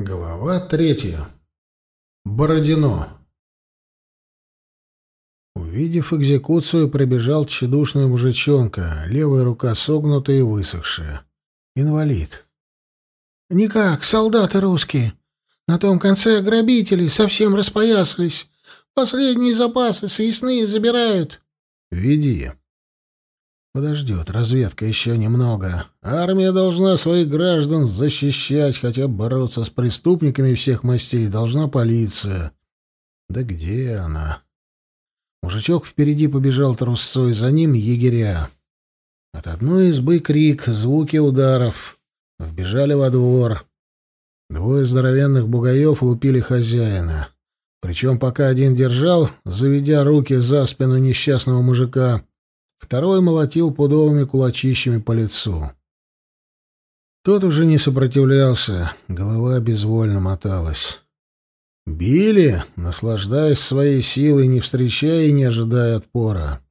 Глава третья. Бородино. Увидев экзекуцию, пробежал тщедушный мужичонка, левая рука согнутая и высохшая. Инвалид. «Никак, солдаты русские. На том конце грабители совсем распоясались. Последние запасы съестные забирают». «Веди». Подождет, разведка еще немного. Армия должна своих граждан защищать, хотя бороться с преступниками всех мастей должна полиция. Да где она? Мужичок впереди побежал трусцой, за ним егеря. От одной избы крик, звуки ударов. Вбежали во двор. Двое здоровенных бугаев лупили хозяина. Причем пока один держал, заведя руки за спину несчастного мужика, Второй молотил пудовыми кулачищами по лицу. Тот уже не сопротивлялся, голова безвольно моталась. Били, наслаждаясь своей силой, не встречая и не ожидая отпора.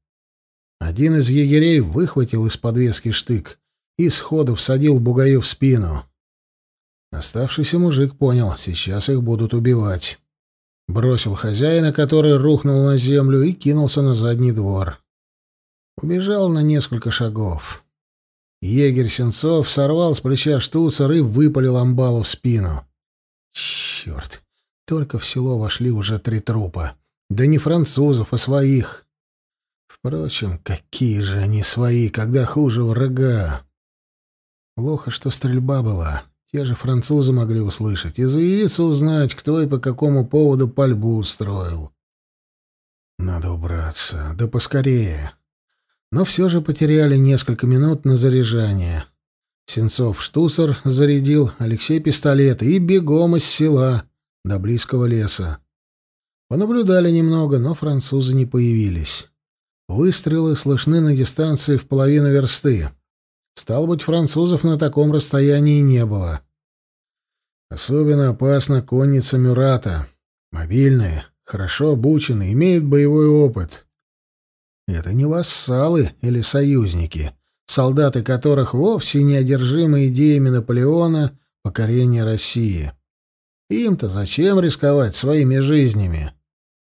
Один из егерей выхватил из подвески штык и сходу всадил бугаю в спину. Оставшийся мужик понял, сейчас их будут убивать. Бросил хозяина, который рухнул на землю, и кинулся на задний двор. Убежал на несколько шагов. Егерь Сенцов сорвал с плеча штуцер и выпалил амбалу в спину. Черт! Только в село вошли уже три трупа. Да не французов, а своих. Впрочем, какие же они свои, когда хуже врага. Плохо, что стрельба была. Те же французы могли услышать и заявиться узнать, кто и по какому поводу пальбу устроил. Надо убраться, да поскорее но все же потеряли несколько минут на заряжание. Сенцов штусер зарядил, Алексей пистолет и бегом из села до близкого леса. Понаблюдали немного, но французы не появились. Выстрелы слышны на дистанции в половину версты. Стало быть, французов на таком расстоянии не было. Особенно опасна конница Мюрата. Мобильные, хорошо обучены, имеют боевой опыт. Это не вассалы или союзники, солдаты которых вовсе не одержимы идеями Наполеона покорения России. Им-то зачем рисковать своими жизнями?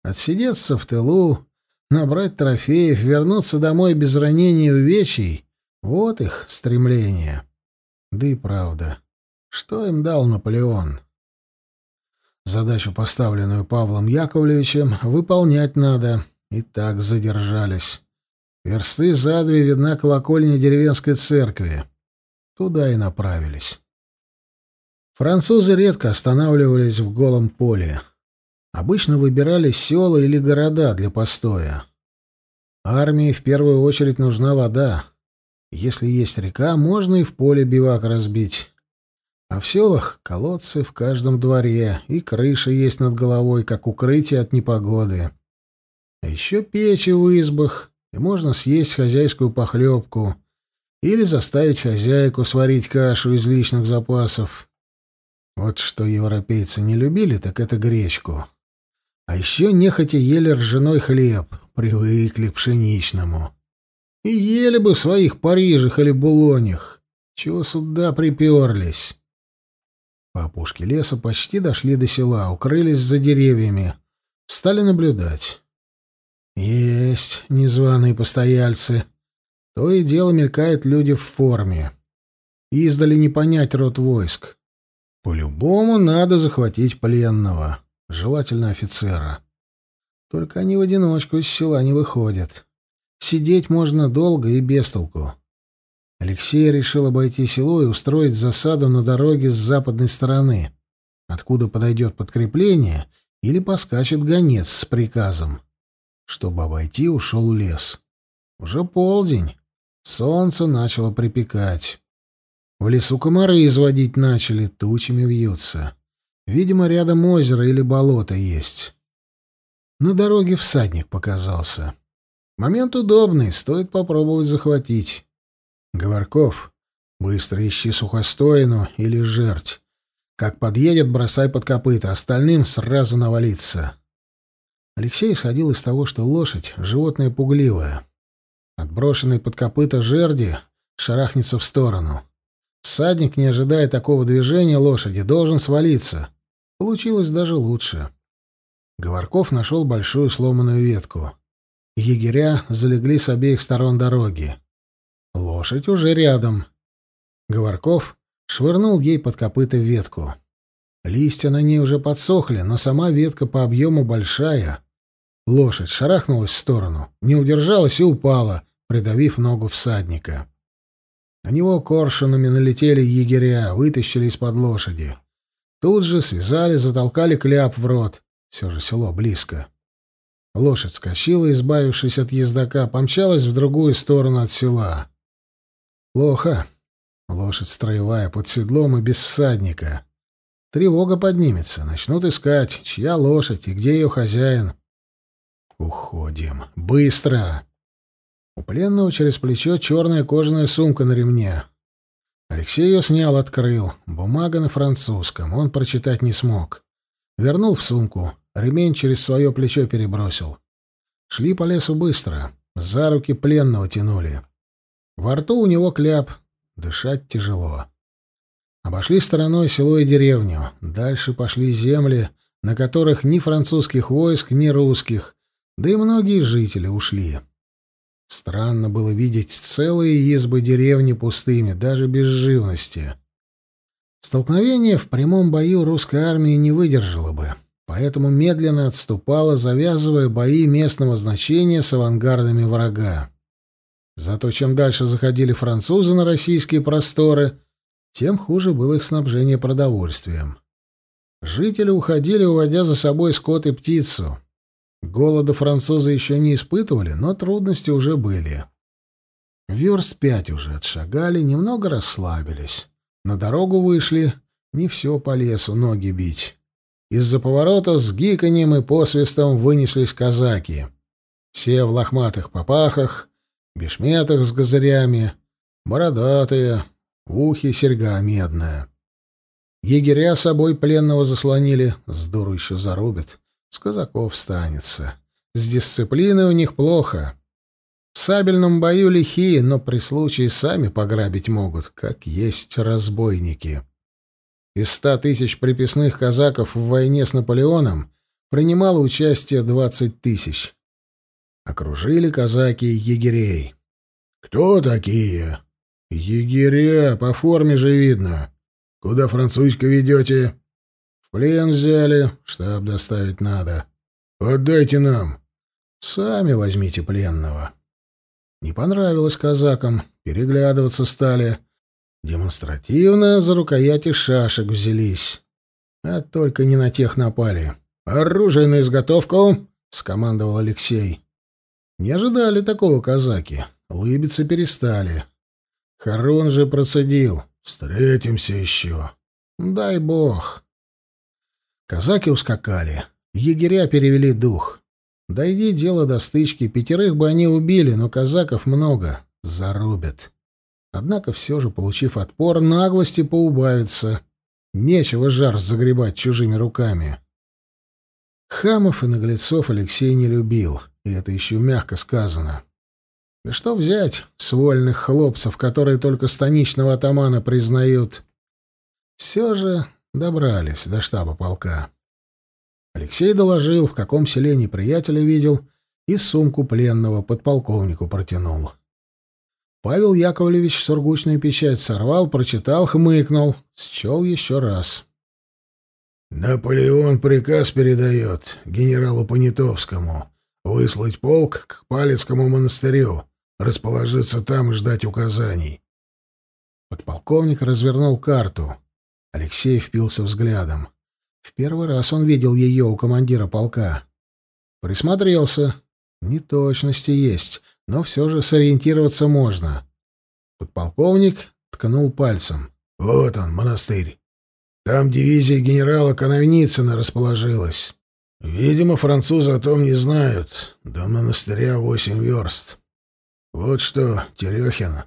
Отсидеться в тылу, набрать трофеев, вернуться домой без ранений и увечий — вот их стремление. Да и правда, что им дал Наполеон? Задачу, поставленную Павлом Яковлевичем, выполнять надо — и так задержались. Версты за две видна колокольня деревенской церкви. Туда и направились. Французы редко останавливались в голом поле. Обычно выбирали села или города для постоя. Армии в первую очередь нужна вода. Если есть река, можно и в поле бивак разбить. А в селах колодцы в каждом дворе, и крыша есть над головой, как укрытие от непогоды. А еще печи в избах, и можно съесть хозяйскую похлебку или заставить хозяйку сварить кашу из личных запасов. Вот что европейцы не любили, так это гречку. А еще нехотя ели ржаной хлеб, привыкли к пшеничному. И ели бы в своих Парижах или Булонях. Чего сюда приперлись? По опушке леса почти дошли до села, укрылись за деревьями. Стали наблюдать. Есть незваные постояльцы. То и дело мелькают люди в форме. Издали не понять род войск. По-любому надо захватить пленного, желательно офицера. Только они в одиночку из села не выходят. Сидеть можно долго и без толку. Алексей решил обойти село и устроить засаду на дороге с западной стороны, откуда подойдет подкрепление или поскачет гонец с приказом. Чтобы обойти, ушел лес. Уже полдень. Солнце начало припекать. В лесу комары изводить начали, тучами вьются. Видимо, рядом озеро или болото есть. На дороге всадник показался. Момент удобный, стоит попробовать захватить. Говорков, быстро ищи сухостоину или жерть. Как подъедет, бросай под копыта, остальным сразу навалиться. Алексей исходил из того, что лошадь — животное пугливое. Отброшенный под копыта жерди шарахнется в сторону. Всадник, не ожидая такого движения лошади, должен свалиться. Получилось даже лучше. Говорков нашел большую сломанную ветку. Егеря залегли с обеих сторон дороги. Лошадь уже рядом. Говорков швырнул ей под копыта ветку. Листья на ней уже подсохли, но сама ветка по объему большая. Лошадь шарахнулась в сторону, не удержалась и упала, придавив ногу всадника. На него коршунами налетели егеря, вытащили из-под лошади. Тут же связали, затолкали кляп в рот. Все же село близко. Лошадь скочила, избавившись от ездока, помчалась в другую сторону от села. Плохо. Лошадь строевая, под седлом и без всадника. Тревога поднимется, начнут искать, чья лошадь и где ее хозяин. Уходим. Быстро! У пленного через плечо черная кожаная сумка на ремне. Алексей ее снял, открыл. Бумага на французском. Он прочитать не смог. Вернул в сумку. Ремень через свое плечо перебросил. Шли по лесу быстро. За руки пленного тянули. Во рту у него кляп. Дышать тяжело. Обошли стороной село и деревню. Дальше пошли земли, на которых ни французских войск, ни русских, да и многие жители ушли. Странно было видеть целые избы деревни пустыми, даже без живности. Столкновение в прямом бою русской армии не выдержало бы, поэтому медленно отступала, завязывая бои местного значения с авангардами врага. Зато чем дальше заходили французы на российские просторы, тем хуже было их снабжение продовольствием. Жители уходили, уводя за собой скот и птицу. Голода французы еще не испытывали, но трудности уже были. Верст пять уже отшагали, немного расслабились. На дорогу вышли, не все по лесу ноги бить. Из-за поворота с гиканьем и посвистом вынеслись казаки. Все в лохматых попахах, бешметах с газырями, бородатые, в ухе серьга медная. Егеря собой пленного заслонили, с дуру еще зарубят. С казаков станется. С дисциплиной у них плохо. В сабельном бою лихие, но при случае сами пограбить могут, как есть разбойники. Из ста тысяч приписных казаков в войне с Наполеоном принимало участие двадцать тысяч. Окружили казаки егерей. «Кто такие?» «Егеря, по форме же видно. Куда французька ведете?» плен взяли, штаб доставить надо. Отдайте нам. Сами возьмите пленного. Не понравилось казакам, переглядываться стали. Демонстративно за рукояти шашек взялись. А только не на тех напали. «Оружие на изготовку!» — скомандовал Алексей. Не ожидали такого казаки. Лыбиться перестали. Харун же процедил. «Встретимся еще». «Дай бог». Казаки ускакали. Егеря перевели дух. Дойди дело до стычки, пятерых бы они убили, но казаков много. Зарубят. Однако все же, получив отпор, наглости поубавится. Нечего жар загребать чужими руками. Хамов и наглецов Алексей не любил, и это еще мягко сказано. Да что взять с вольных хлопцев, которые только станичного атамана признают? Все же Добрались до штаба полка. Алексей доложил, в каком селе неприятеля видел, и сумку пленного подполковнику протянул. Павел Яковлевич сургучную печать сорвал, прочитал, хмыкнул, счел еще раз. «Наполеон приказ передает генералу Понятовскому выслать полк к Палецкому монастырю, расположиться там и ждать указаний». Подполковник развернул карту. Алексей впился взглядом. В первый раз он видел ее у командира полка. Присмотрелся. Неточности есть, но все же сориентироваться можно. Подполковник ткнул пальцем. «Вот он, монастырь. Там дивизия генерала Коновницына расположилась. Видимо, французы о том не знают. До монастыря восемь верст. Вот что, Терехин.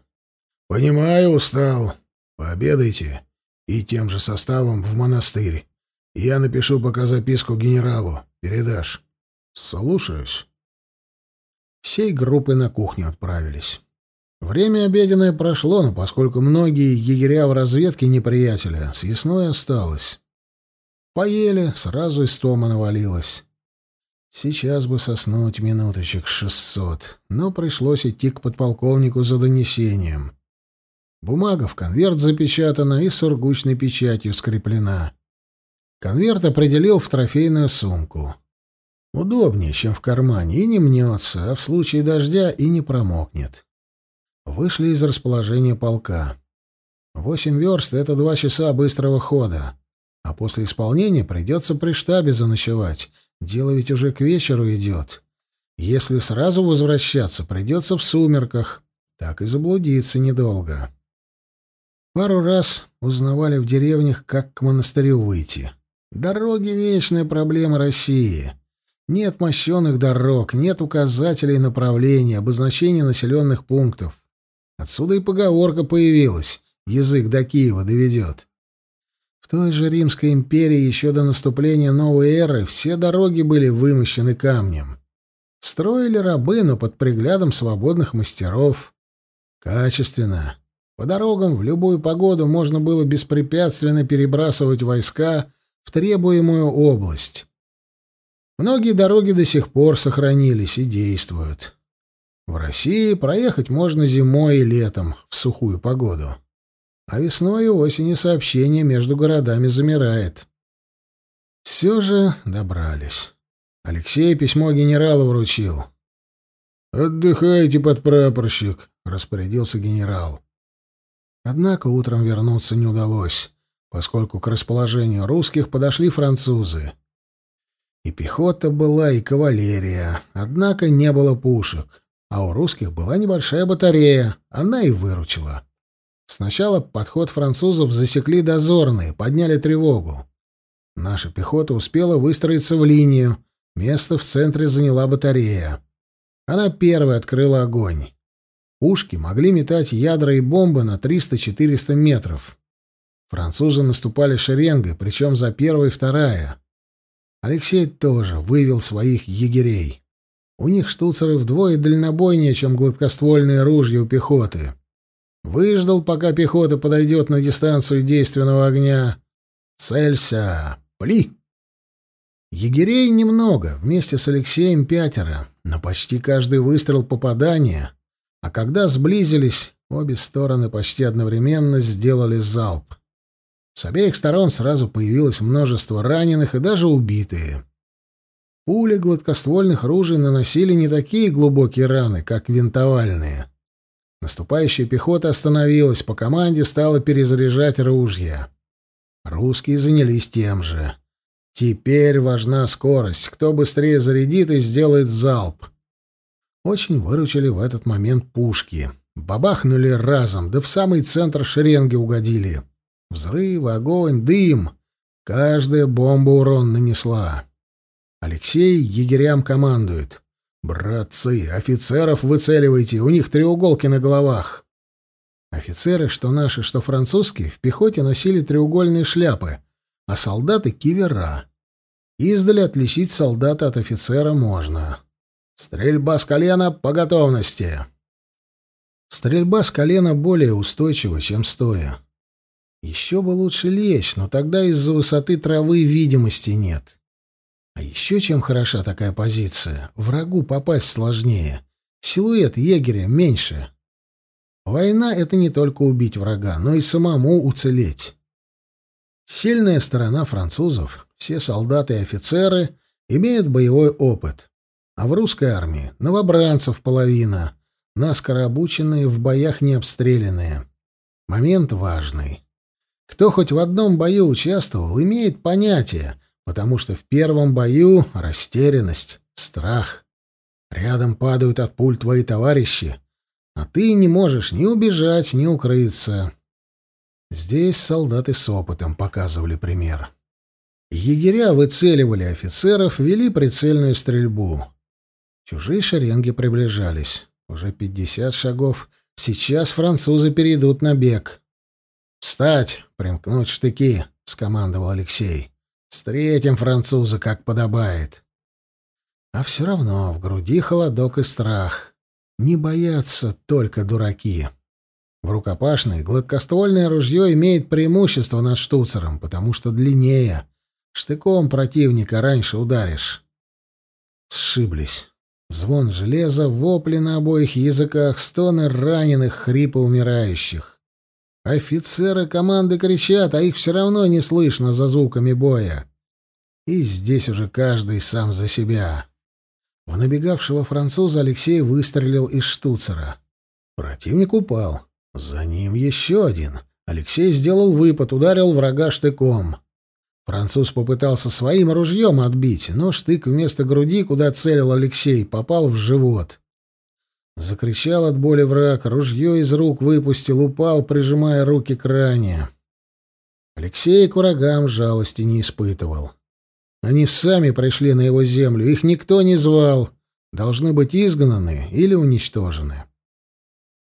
Понимаю, устал. Пообедайте и тем же составом в монастырь. Я напишу пока записку генералу. Передашь. Слушаюсь. Всей группы на кухню отправились. Время обеденное прошло, но поскольку многие егеря в разведке неприятеля, съестное осталось. Поели, сразу истома навалилась. Сейчас бы соснуть минуточек шестьсот, но пришлось идти к подполковнику за донесением. Бумага в конверт запечатана и сургучной печатью скреплена. Конверт определил в трофейную сумку. Удобнее, чем в кармане, и не мнется, а в случае дождя и не промокнет. Вышли из расположения полка. Восемь верст — это два часа быстрого хода. А после исполнения придется при штабе заночевать. Дело ведь уже к вечеру идет. Если сразу возвращаться, придется в сумерках. Так и заблудиться недолго. Пару раз узнавали в деревнях, как к монастырю выйти. Дороги — вечная проблема России. Нет мощенных дорог, нет указателей направления, обозначений населенных пунктов. Отсюда и поговорка появилась «язык до Киева доведет». В той же Римской империи еще до наступления новой эры все дороги были вымощены камнем. Строили рабы, но под приглядом свободных мастеров. Качественно. По дорогам в любую погоду можно было беспрепятственно перебрасывать войска в требуемую область. Многие дороги до сих пор сохранились и действуют. В России проехать можно зимой и летом, в сухую погоду. А весной и осенью сообщение между городами замирает. Все же добрались. Алексей письмо генералу вручил. «Отдыхайте, подпрапорщик», — распорядился генерал. Однако утром вернуться не удалось, поскольку к расположению русских подошли французы. И пехота была, и кавалерия, однако не было пушек, а у русских была небольшая батарея, она и выручила. Сначала подход французов засекли дозорные, подняли тревогу. Наша пехота успела выстроиться в линию, место в центре заняла батарея. Она первой открыла огонь. Пушки могли метать ядра и бомбы на 300-400 метров. Французы наступали шеренгой, причем за первой и вторая. Алексей тоже вывел своих егерей. У них штуцеры вдвое дальнобойнее, чем гладкоствольные ружья у пехоты. Выждал, пока пехота подойдет на дистанцию действенного огня. Целься! Пли! Егерей немного, вместе с Алексеем пятеро, но почти каждый выстрел попадания — а когда сблизились, обе стороны почти одновременно сделали залп. С обеих сторон сразу появилось множество раненых и даже убитые. Пули гладкоствольных ружей наносили не такие глубокие раны, как винтовальные. Наступающая пехота остановилась, по команде стала перезаряжать ружья. Русские занялись тем же. Теперь важна скорость. Кто быстрее зарядит и сделает залп. Очень выручили в этот момент пушки. Бабахнули разом, да в самый центр шеренги угодили. Взрывы, огонь, дым. Каждая бомба урон нанесла. Алексей егерям командует. «Братцы, офицеров выцеливайте, у них треуголки на головах». Офицеры, что наши, что французские, в пехоте носили треугольные шляпы, а солдаты — кивера. Издали отличить солдата от офицера можно. Стрельба с колена по готовности. Стрельба с колена более устойчива, чем стоя. Еще бы лучше лечь, но тогда из-за высоты травы видимости нет. А еще чем хороша такая позиция? Врагу попасть сложнее. Силуэт егеря меньше. Война — это не только убить врага, но и самому уцелеть. Сильная сторона французов, все солдаты и офицеры, имеют боевой опыт. А в русской армии новобранцев половина, наскоро обученные, в боях не обстрелянные. Момент важный. Кто хоть в одном бою участвовал, имеет понятие, потому что в первом бою растерянность, страх. Рядом падают от пуль твои товарищи, а ты не можешь ни убежать, ни укрыться. Здесь солдаты с опытом показывали пример. Егеря выцеливали офицеров, вели прицельную стрельбу. Чужие шеренги приближались. Уже пятьдесят шагов. Сейчас французы перейдут на бег. «Встать! Примкнуть штыки!» — скомандовал Алексей. «Встретим француза, как подобает». А все равно в груди холодок и страх. Не боятся только дураки. В рукопашной гладкоствольное ружье имеет преимущество над штуцером, потому что длиннее. Штыком противника раньше ударишь. Сшиблись. Звон железа, вопли на обоих языках, стоны раненых, хрипы умирающих. Офицеры команды кричат, а их все равно не слышно за звуками боя. И здесь уже каждый сам за себя. В набегавшего француза Алексей выстрелил из штуцера. Противник упал. За ним еще один. Алексей сделал выпад, ударил врага штыком. Француз попытался своим ружьем отбить, но штык вместо груди, куда целил Алексей, попал в живот. Закричал от боли враг, ружье из рук выпустил, упал, прижимая руки к ране. Алексей к врагам жалости не испытывал. Они сами пришли на его землю, их никто не звал. Должны быть изгнаны или уничтожены.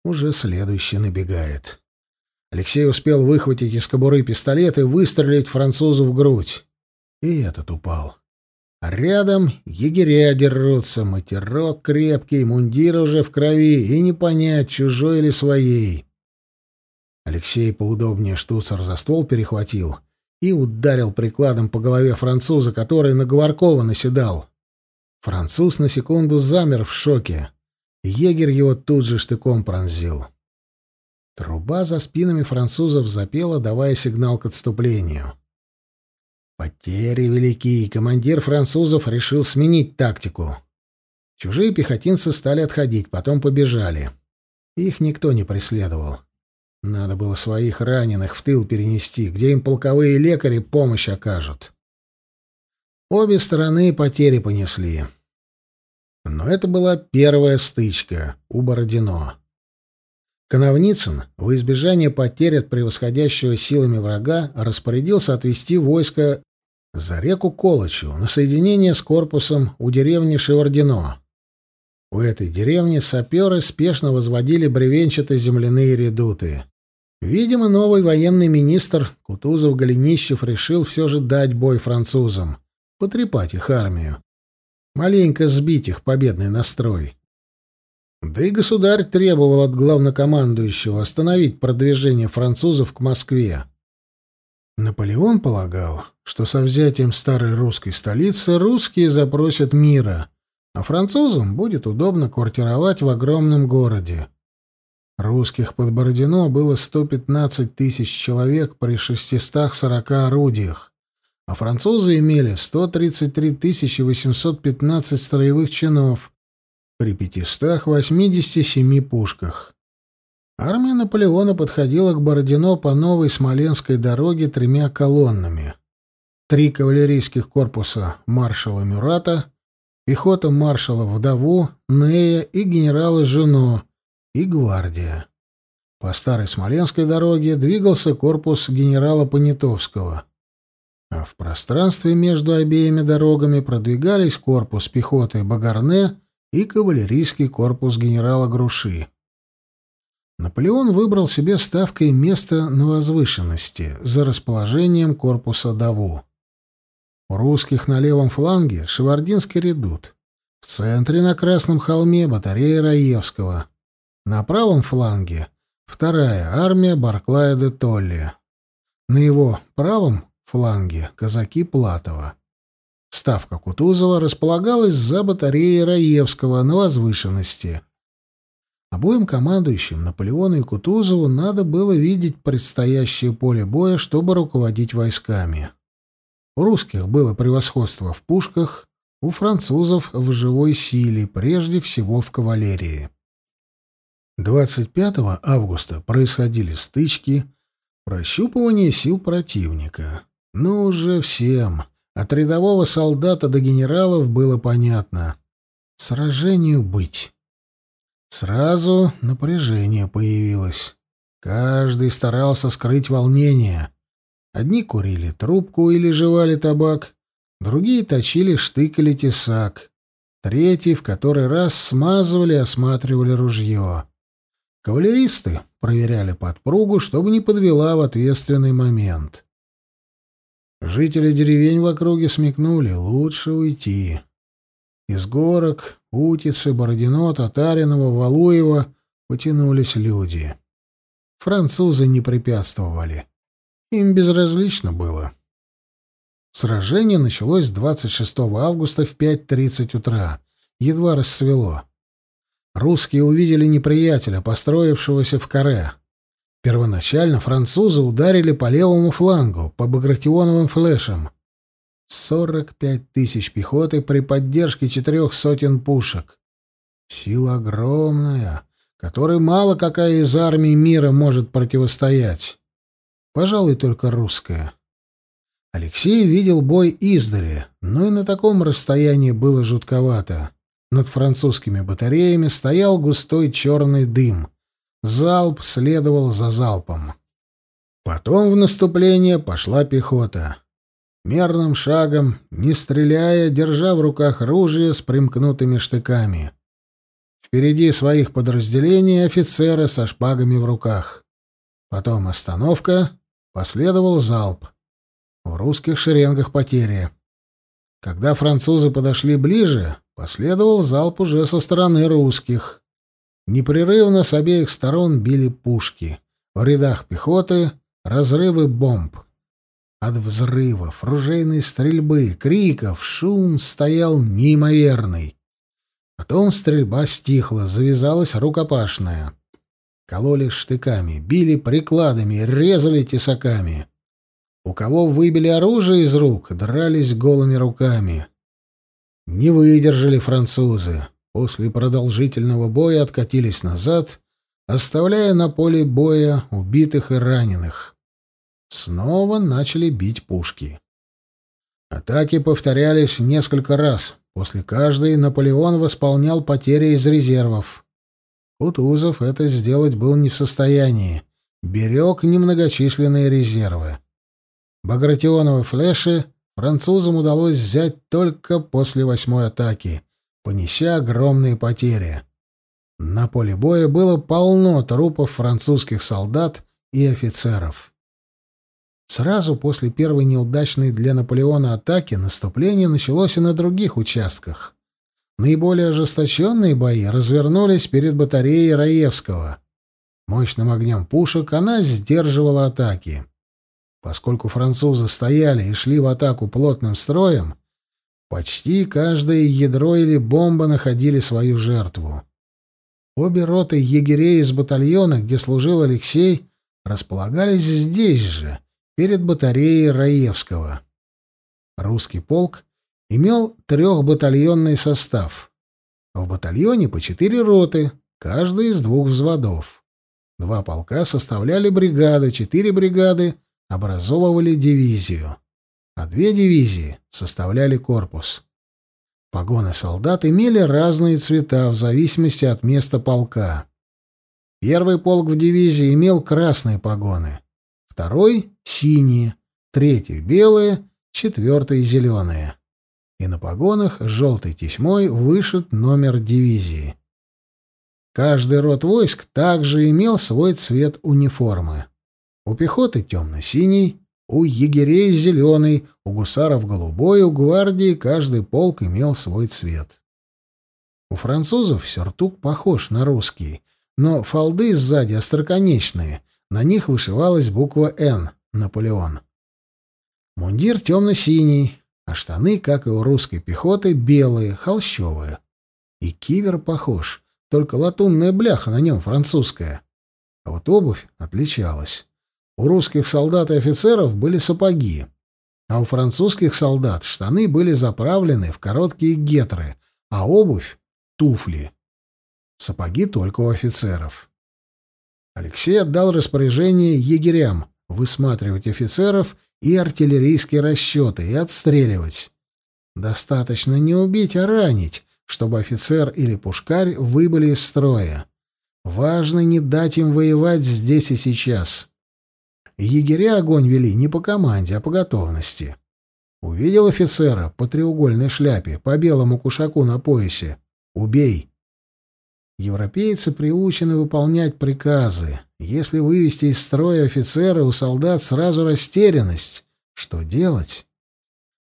Уже следующий набегает. Алексей успел выхватить из кобуры пистолет и выстрелить французу в грудь. И этот упал. Рядом егеря дерутся, матерок крепкий, мундир уже в крови, и не понять, чужой или своей. Алексей поудобнее штуцер за ствол перехватил и ударил прикладом по голове француза, который на Говоркова наседал. Француз на секунду замер в шоке. Егерь его тут же штыком пронзил. Труба за спинами французов запела, давая сигнал к отступлению. Потери велики, и командир французов решил сменить тактику. Чужие пехотинцы стали отходить, потом побежали. Их никто не преследовал. Надо было своих раненых в тыл перенести, где им полковые лекари помощь окажут. Обе стороны потери понесли. Но это была первая стычка у Бородино. Коновницын, во избежание потерь от превосходящего силами врага, распорядился отвести войско за реку Колочу на соединение с корпусом у деревни Шевардино. У этой деревни саперы спешно возводили бревенчато-земляные редуты. Видимо, новый военный министр Кутузов-Голенищев решил все же дать бой французам, потрепать их армию, маленько сбить их победный настрой. Да и государь требовал от главнокомандующего остановить продвижение французов к Москве. Наполеон полагал, что со взятием старой русской столицы русские запросят мира, а французам будет удобно квартировать в огромном городе. Русских под Бородино было 115 тысяч человек при 640 орудиях, а французы имели 133 815 строевых чинов при 587 пушках. Армия Наполеона подходила к Бородино по новой Смоленской дороге тремя колоннами. Три кавалерийских корпуса маршала Мюрата, пехота маршала Вдову, Нея и генерала Жено, и гвардия. По старой Смоленской дороге двигался корпус генерала Понятовского. А в пространстве между обеими дорогами продвигались корпус пехоты Багарне и кавалерийский корпус генерала Груши. Наполеон выбрал себе ставкой место на возвышенности за расположением корпуса Даву. У русских на левом фланге Шевардинский редут. В центре на Красном холме батарея Раевского. На правом фланге вторая армия Барклая де Толли. На его правом фланге казаки Платова. Ставка Кутузова располагалась за батареей Раевского на возвышенности. Обоим командующим, Наполеону и Кутузову, надо было видеть предстоящее поле боя, чтобы руководить войсками. У русских было превосходство в пушках, у французов в живой силе, прежде всего в кавалерии. 25 августа происходили стычки, прощупывание сил противника. Но уже всем, от рядового солдата до генералов было понятно. Сражению быть. Сразу напряжение появилось. Каждый старался скрыть волнение. Одни курили трубку или жевали табак, другие точили штык или тесак, третьи в который раз смазывали и осматривали ружье. Кавалеристы проверяли подпругу, чтобы не подвела в ответственный момент. Жители деревень в округе смекнули, лучше уйти. Из горок, Утицы, Бородино, Татаринова, Валуева потянулись люди. Французы не препятствовали. Им безразлично было. Сражение началось 26 августа в 5.30 утра. Едва рассвело. Русские увидели неприятеля, построившегося в каре. Первоначально французы ударили по левому флангу, по багратионовым флешам. 45 тысяч пехоты при поддержке четырех сотен пушек. Сила огромная, которой мало какая из армий мира может противостоять. Пожалуй, только русская. Алексей видел бой издали, но и на таком расстоянии было жутковато. Над французскими батареями стоял густой черный дым. Залп следовал за залпом. Потом в наступление пошла пехота. Мерным шагом, не стреляя, держа в руках ружья с примкнутыми штыками. Впереди своих подразделений офицеры со шпагами в руках. Потом остановка, последовал залп. В русских шеренгах потери. Когда французы подошли ближе, последовал залп уже со стороны русских. Непрерывно с обеих сторон били пушки. В рядах пехоты разрывы бомб. От взрывов, ружейной стрельбы, криков шум стоял неимоверный. Потом стрельба стихла, завязалась рукопашная. Кололи штыками, били прикладами, резали тесаками. У кого выбили оружие из рук, дрались голыми руками. Не выдержали французы. После продолжительного боя откатились назад, оставляя на поле боя убитых и раненых. Снова начали бить пушки. Атаки повторялись несколько раз. После каждой Наполеон восполнял потери из резервов. Кутузов это сделать был не в состоянии. Берег немногочисленные резервы. Багратионовы флеши французам удалось взять только после восьмой атаки, понеся огромные потери. На поле боя было полно трупов французских солдат и офицеров. Сразу после первой неудачной для Наполеона атаки наступление началось и на других участках. Наиболее ожесточенные бои развернулись перед батареей Раевского. Мощным огнем пушек она сдерживала атаки. Поскольку французы стояли и шли в атаку плотным строем, почти каждое ядро или бомба находили свою жертву. Обе роты егерей из батальона, где служил Алексей, располагались здесь же, перед батареей Раевского. Русский полк имел трехбатальонный состав. В батальоне по четыре роты, каждая из двух взводов. Два полка составляли бригады, четыре бригады образовывали дивизию, а две дивизии составляли корпус. Погоны солдат имели разные цвета в зависимости от места полка. Первый полк в дивизии имел красные погоны, второй — синие, третий — белые, четвертый — зеленые. И на погонах желтой тесьмой вышит номер дивизии. Каждый род войск также имел свой цвет униформы. У пехоты темно-синий, у егерей зеленый, у гусаров голубой, у гвардии каждый полк имел свой цвет. У французов сюртук похож на русский, но фалды сзади остроконечные, на них вышивалась буква «Н» — Наполеон. Мундир темно-синий, а штаны, как и у русской пехоты, белые, холщовые. И кивер похож, только латунная бляха на нем французская. А вот обувь отличалась. У русских солдат и офицеров были сапоги, а у французских солдат штаны были заправлены в короткие гетры, а обувь — туфли. Сапоги только у офицеров. Алексей отдал распоряжение егерям высматривать офицеров и артиллерийские расчеты и отстреливать. Достаточно не убить, а ранить, чтобы офицер или пушкарь выбыли из строя. Важно не дать им воевать здесь и сейчас. Егеря огонь вели не по команде, а по готовности. Увидел офицера по треугольной шляпе, по белому кушаку на поясе. Убей. Европейцы приучены выполнять приказы. Если вывести из строя офицера, у солдат сразу растерянность. Что делать?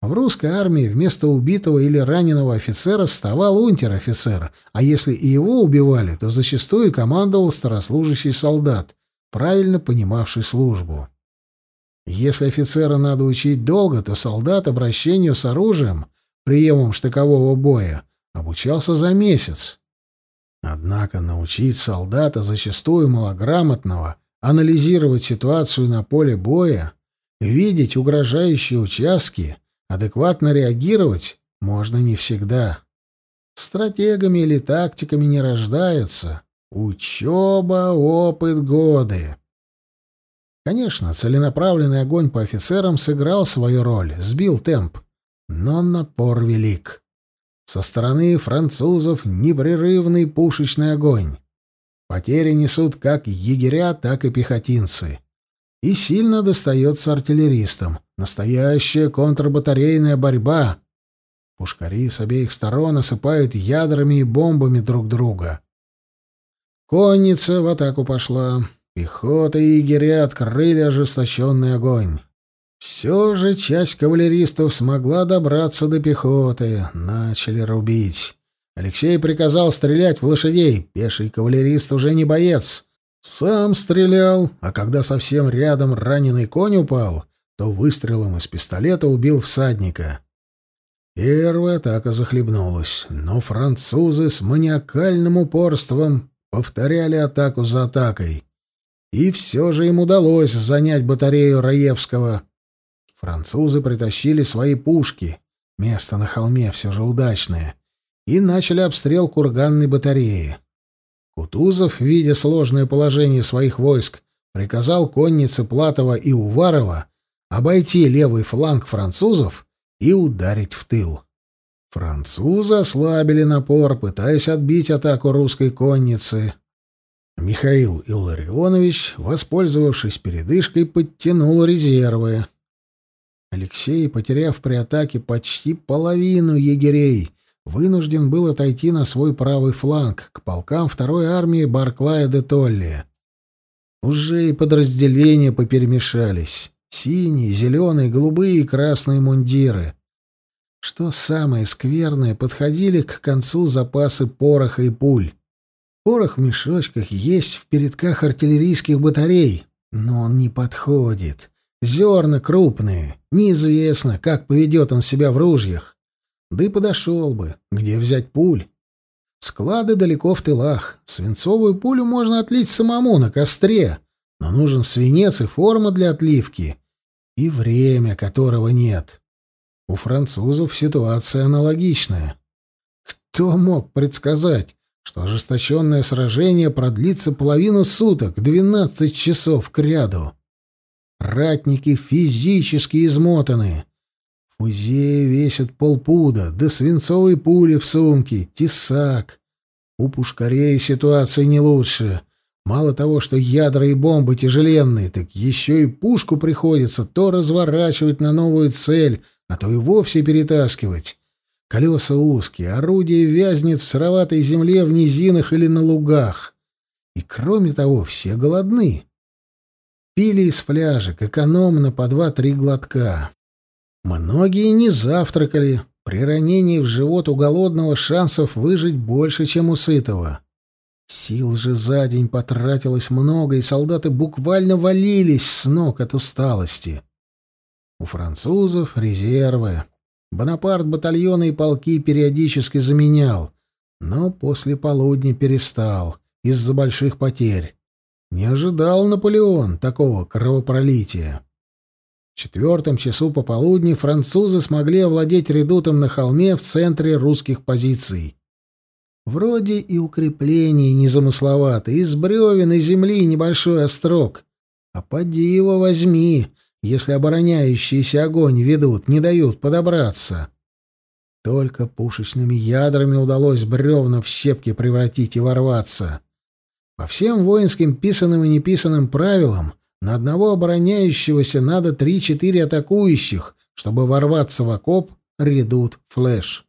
В русской армии вместо убитого или раненого офицера вставал унтер-офицер, а если и его убивали, то зачастую командовал старослужащий солдат, правильно понимавший службу. Если офицера надо учить долго, то солдат обращению с оружием, приемом штыкового боя, обучался за месяц. Однако научить солдата, зачастую малограмотного, анализировать ситуацию на поле боя, видеть угрожающие участки, адекватно реагировать можно не всегда. Стратегами или тактиками не рождаются. Учеба, опыт, годы. Конечно, целенаправленный огонь по офицерам сыграл свою роль, сбил темп, но напор велик. Со стороны французов непрерывный пушечный огонь. Потери несут как егеря, так и пехотинцы. И сильно достается артиллеристам. Настоящая контрбатарейная борьба. Пушкари с обеих сторон осыпают ядрами и бомбами друг друга. Конница в атаку пошла. Пехота и егеря открыли ожесточенный огонь. Все же часть кавалеристов смогла добраться до пехоты. Начали рубить. Алексей приказал стрелять в лошадей. Пеший кавалерист уже не боец. Сам стрелял, а когда совсем рядом раненый конь упал, то выстрелом из пистолета убил всадника. Первая атака захлебнулась, но французы с маниакальным упорством повторяли атаку за атакой. И все же им удалось занять батарею Раевского. Французы притащили свои пушки, место на холме все же удачное, и начали обстрел курганной батареи. Кутузов, видя сложное положение своих войск, приказал коннице Платова и Уварова обойти левый фланг французов и ударить в тыл. Французы ослабили напор, пытаясь отбить атаку русской конницы. Михаил Илларионович, воспользовавшись передышкой, подтянул резервы. Алексей, потеряв при атаке почти половину егерей, вынужден был отойти на свой правый фланг, к полкам второй армии Барклая де Толли. Уже и подразделения поперемешались. Синие, зеленые, голубые и красные мундиры. Что самое скверное, подходили к концу запасы пороха и пуль. Порох в мешочках есть в передках артиллерийских батарей, но он не подходит. Зерна крупные, неизвестно, как поведет он себя в ружьях. Да и подошел бы. Где взять пуль? Склады далеко в тылах. Свинцовую пулю можно отлить самому на костре, но нужен свинец и форма для отливки. И время, которого нет. У французов ситуация аналогичная. Кто мог предсказать, что ожесточенное сражение продлится половину суток, 12 часов к ряду? Ратники физически измотаны. Фузеи весят полпуда, да свинцовые пули в сумке, тесак. У пушкарей ситуация не лучше. Мало того, что ядра и бомбы тяжеленные, так еще и пушку приходится то разворачивать на новую цель, а то и вовсе перетаскивать. Колеса узкие, орудие вязнет в сыроватой земле в низинах или на лугах. И кроме того, все голодны. Пили из фляжек, экономно по два-три глотка. Многие не завтракали. При ранении в живот у голодного шансов выжить больше, чем у сытого. Сил же за день потратилось много, и солдаты буквально валились с ног от усталости. У французов резервы. Бонапарт батальоны и полки периодически заменял, но после полудня перестал из-за больших потерь. Не ожидал Наполеон такого кровопролития. В четвертом часу пополудни французы смогли овладеть редутом на холме в центре русских позиций. Вроде и укрепление незамысловато, из бревен и земли небольшой острог. А поди его возьми, если обороняющиеся огонь ведут, не дают подобраться. Только пушечными ядрами удалось бревна в щепки превратить и ворваться. По всем воинским писанным и неписанным правилам на одного обороняющегося надо три-четыре атакующих, чтобы ворваться в окоп, редут, флешь.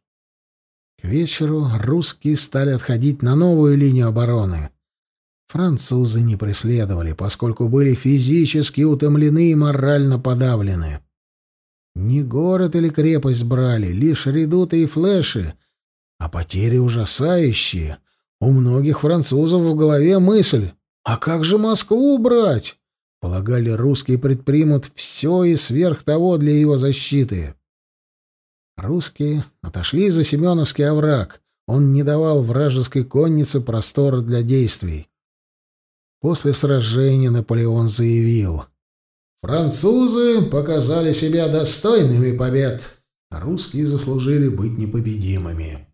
К вечеру русские стали отходить на новую линию обороны. Французы не преследовали, поскольку были физически утомлены и морально подавлены. Не город или крепость брали, лишь редуты и флеши, а потери ужасающие. У многих французов в голове мысль «А как же Москву брать?» Полагали, русские предпримут все и сверх того для его защиты. Русские отошли за Семеновский овраг. Он не давал вражеской коннице простора для действий. После сражения Наполеон заявил «Французы показали себя достойными побед, а русские заслужили быть непобедимыми».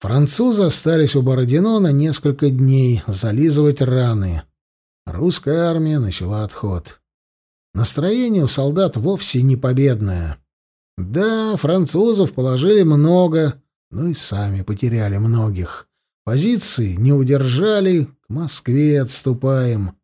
Французы остались у Бородино на несколько дней зализывать раны. Русская армия начала отход. Настроение у солдат вовсе не победное. Да, французов положили много, но и сами потеряли многих. Позиции не удержали, к Москве отступаем.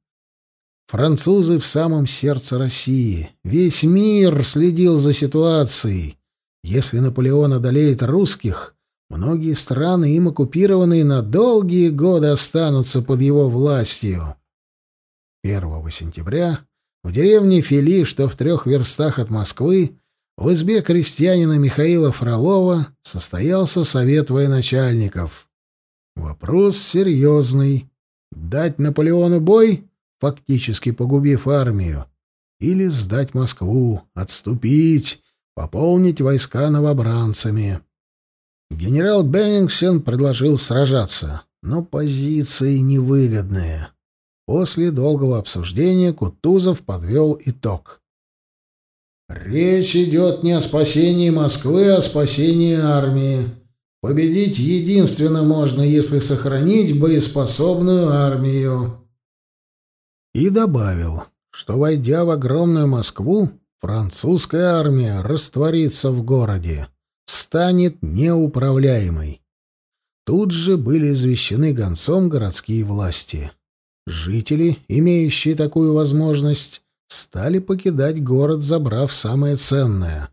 Французы в самом сердце России. Весь мир следил за ситуацией. Если Наполеон одолеет русских, многие страны, им оккупированные на долгие годы, останутся под его властью. 1 сентября в деревне Фили, что в трех верстах от Москвы, в избе крестьянина Михаила Фролова состоялся совет военачальников. Вопрос серьезный. Дать Наполеону бой, фактически погубив армию, или сдать Москву, отступить, пополнить войска новобранцами. Генерал Беннингсен предложил сражаться, но позиции невыгодные. После долгого обсуждения Кутузов подвел итог. Речь идет не о спасении Москвы, а о спасении армии. Победить единственно можно, если сохранить боеспособную армию. И добавил, что, войдя в огромную Москву, французская армия растворится в городе, станет неуправляемой. Тут же были извещены гонцом городские власти. Жители, имеющие такую возможность, стали покидать город, забрав самое ценное.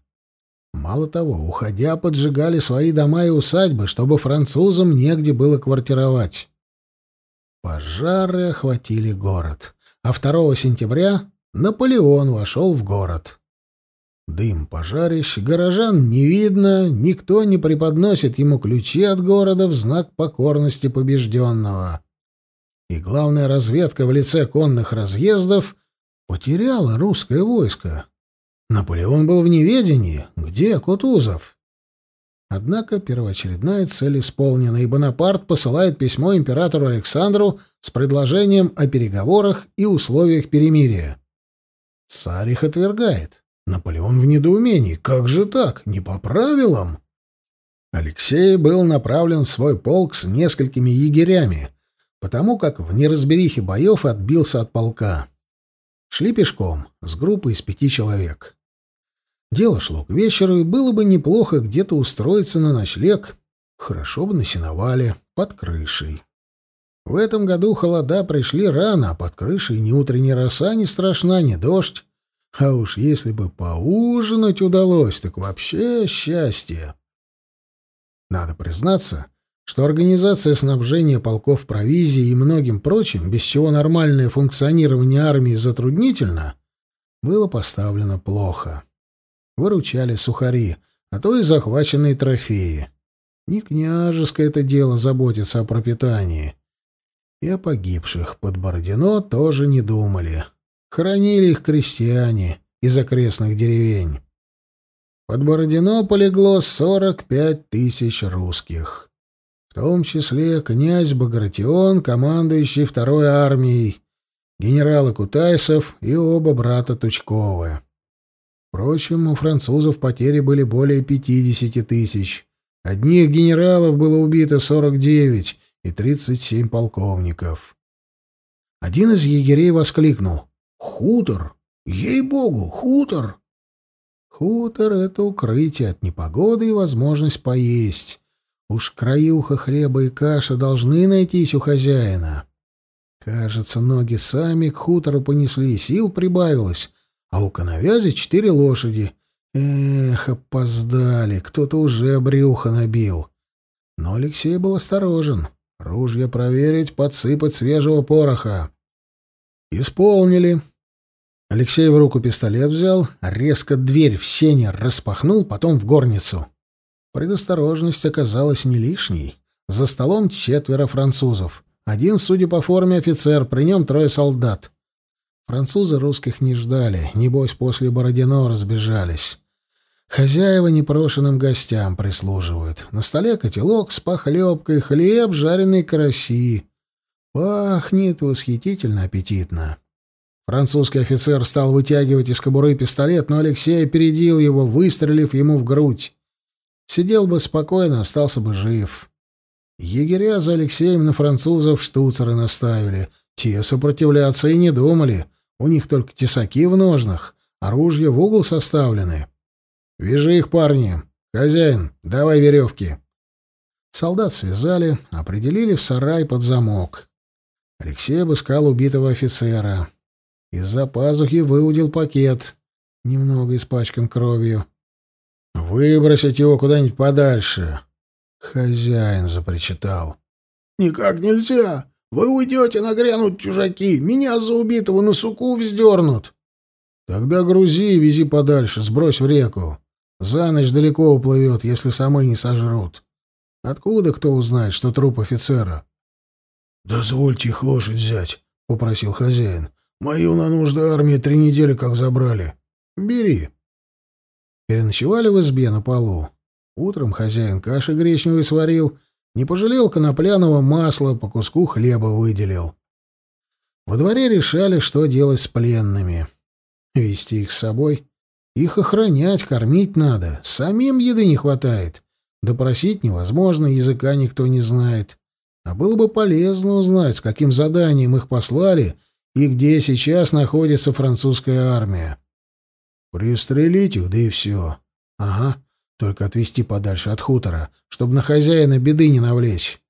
Мало того, уходя, поджигали свои дома и усадьбы, чтобы французам негде было квартировать. Пожары охватили город, а 2 сентября Наполеон вошел в город. Дым пожарищ, горожан не видно, никто не преподносит ему ключи от города в знак покорности побежденного. И главная разведка в лице конных разъездов потеряло русское войско. Наполеон был в неведении. Где Кутузов? Однако первоочередная цель исполнена, и Бонапарт посылает письмо императору Александру с предложением о переговорах и условиях перемирия. Царь их отвергает. Наполеон в недоумении. Как же так? Не по правилам? Алексей был направлен в свой полк с несколькими егерями, потому как в неразберихе боев отбился от полка. Шли пешком, с группой из пяти человек. Дело шло к вечеру, и было бы неплохо где-то устроиться на ночлег. Хорошо бы на сеновале, под крышей. В этом году холода пришли рано, а под крышей ни утренняя роса не страшна, ни дождь. А уж если бы поужинать удалось, так вообще счастье. Надо признаться, что организация снабжения полков провизией и многим прочим, без чего нормальное функционирование армии затруднительно, было поставлено плохо. Выручали сухари, а то и захваченные трофеи. Не княжеское это дело заботиться о пропитании. И о погибших под Бородино тоже не думали. Хоронили их крестьяне из окрестных деревень. Под Бородино полегло 45 тысяч русских в том числе князь Багратион, командующий второй армией, генералы Кутайсов и оба брата Тучковы. Впрочем, у французов потери были более 50 тысяч. Одних генералов было убито 49 и 37 полковников. Один из егерей воскликнул. «Хутор! Ей-богу, хутор!» Хутор — это укрытие от непогоды и возможность поесть. Уж краюха хлеба и каша должны найтись у хозяина. Кажется, ноги сами к хутору понесли, сил прибавилось, а у коновязи четыре лошади. Эх, опоздали, кто-то уже брюхо набил. Но Алексей был осторожен. Ружья проверить, подсыпать свежего пороха. Исполнили. Алексей в руку пистолет взял, резко дверь в сене распахнул, потом в горницу. Предосторожность оказалась не лишней. За столом четверо французов. Один, судя по форме, офицер, при нем трое солдат. Французы русских не ждали, небось, после Бородино разбежались. Хозяева непрошенным гостям прислуживают. На столе котелок с похлебкой, хлеб, жареные караси. Пахнет восхитительно аппетитно. Французский офицер стал вытягивать из кобуры пистолет, но Алексей опередил его, выстрелив ему в грудь. Сидел бы спокойно, остался бы жив. Егеря за Алексеем на французов штуцеры наставили. Те сопротивляться и не думали. У них только тесаки в ножнах, оружие в угол составлены. «Вяжи их, парни! Хозяин, давай веревки!» Солдат связали, определили в сарай под замок. Алексей обыскал убитого офицера. Из-за пазухи выудил пакет, немного испачкан кровью. «Выбросить его куда-нибудь подальше!» Хозяин запричитал. «Никак нельзя! Вы уйдете, нагрянут чужаки! Меня за убитого на суку вздернут!» «Тогда грузи и вези подальше, сбрось в реку. За ночь далеко уплывет, если самы не сожрут. Откуда кто узнает, что труп офицера?» «Дозвольте их лошадь взять», — попросил хозяин. Мою на нужды армии три недели как забрали. Бери. Переночевали в избе на полу. Утром хозяин каши гречневой сварил, не пожалел конопляного масла, по куску хлеба выделил. Во дворе решали, что делать с пленными. Вести их с собой. Их охранять, кормить надо. Самим еды не хватает. Допросить невозможно, языка никто не знает. А было бы полезно узнать, с каким заданием их послали — и где сейчас находится французская армия. Пристрелить их, да и все. Ага, только отвезти подальше от хутора, чтобы на хозяина беды не навлечь.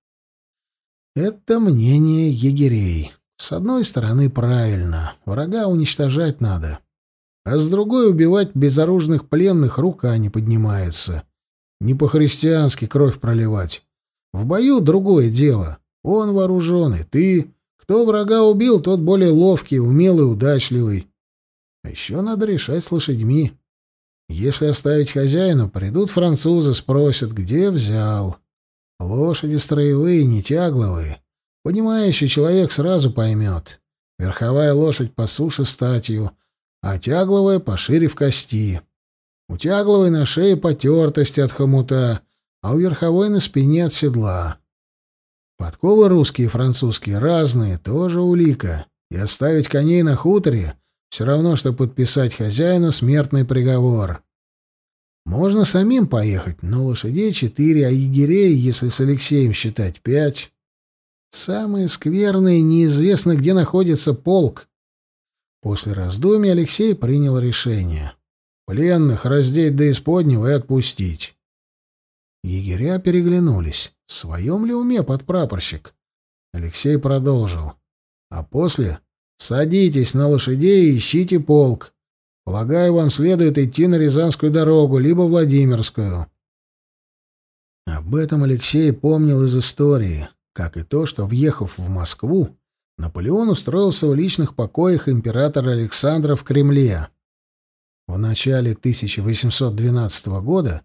Это мнение егерей. С одной стороны, правильно, врага уничтожать надо. А с другой, убивать безоружных пленных рука не поднимается. Не по-христиански кровь проливать. В бою другое дело. Он вооруженный, ты кто врага убил, тот более ловкий, умелый, удачливый. А еще надо решать с лошадьми. Если оставить хозяину, придут французы, спросят, где взял. Лошади строевые, не тягловые. Понимающий человек сразу поймет. Верховая лошадь по суше статью, а тягловая пошире в кости. У тягловой на шее потертости от хомута, а у верховой на спине от седла. Подковы русские и французские разные, тоже улика. И оставить коней на хуторе все равно, что подписать хозяину смертный приговор. Можно самим поехать, но лошадей четыре, а егерей, если с Алексеем считать, пять. Самое скверное, неизвестно, где находится полк. После раздумий Алексей принял решение. Пленных раздеть до исподнего и отпустить. Егеря переглянулись. В своем ли уме подпрапорщик? Алексей продолжил. А после садитесь на лошадей и ищите полк. Полагаю, вам следует идти на Рязанскую дорогу, либо Владимирскую. Об этом Алексей помнил из истории, как и то, что, въехав в Москву, Наполеон устроился в личных покоях императора Александра в Кремле. В начале 1812 года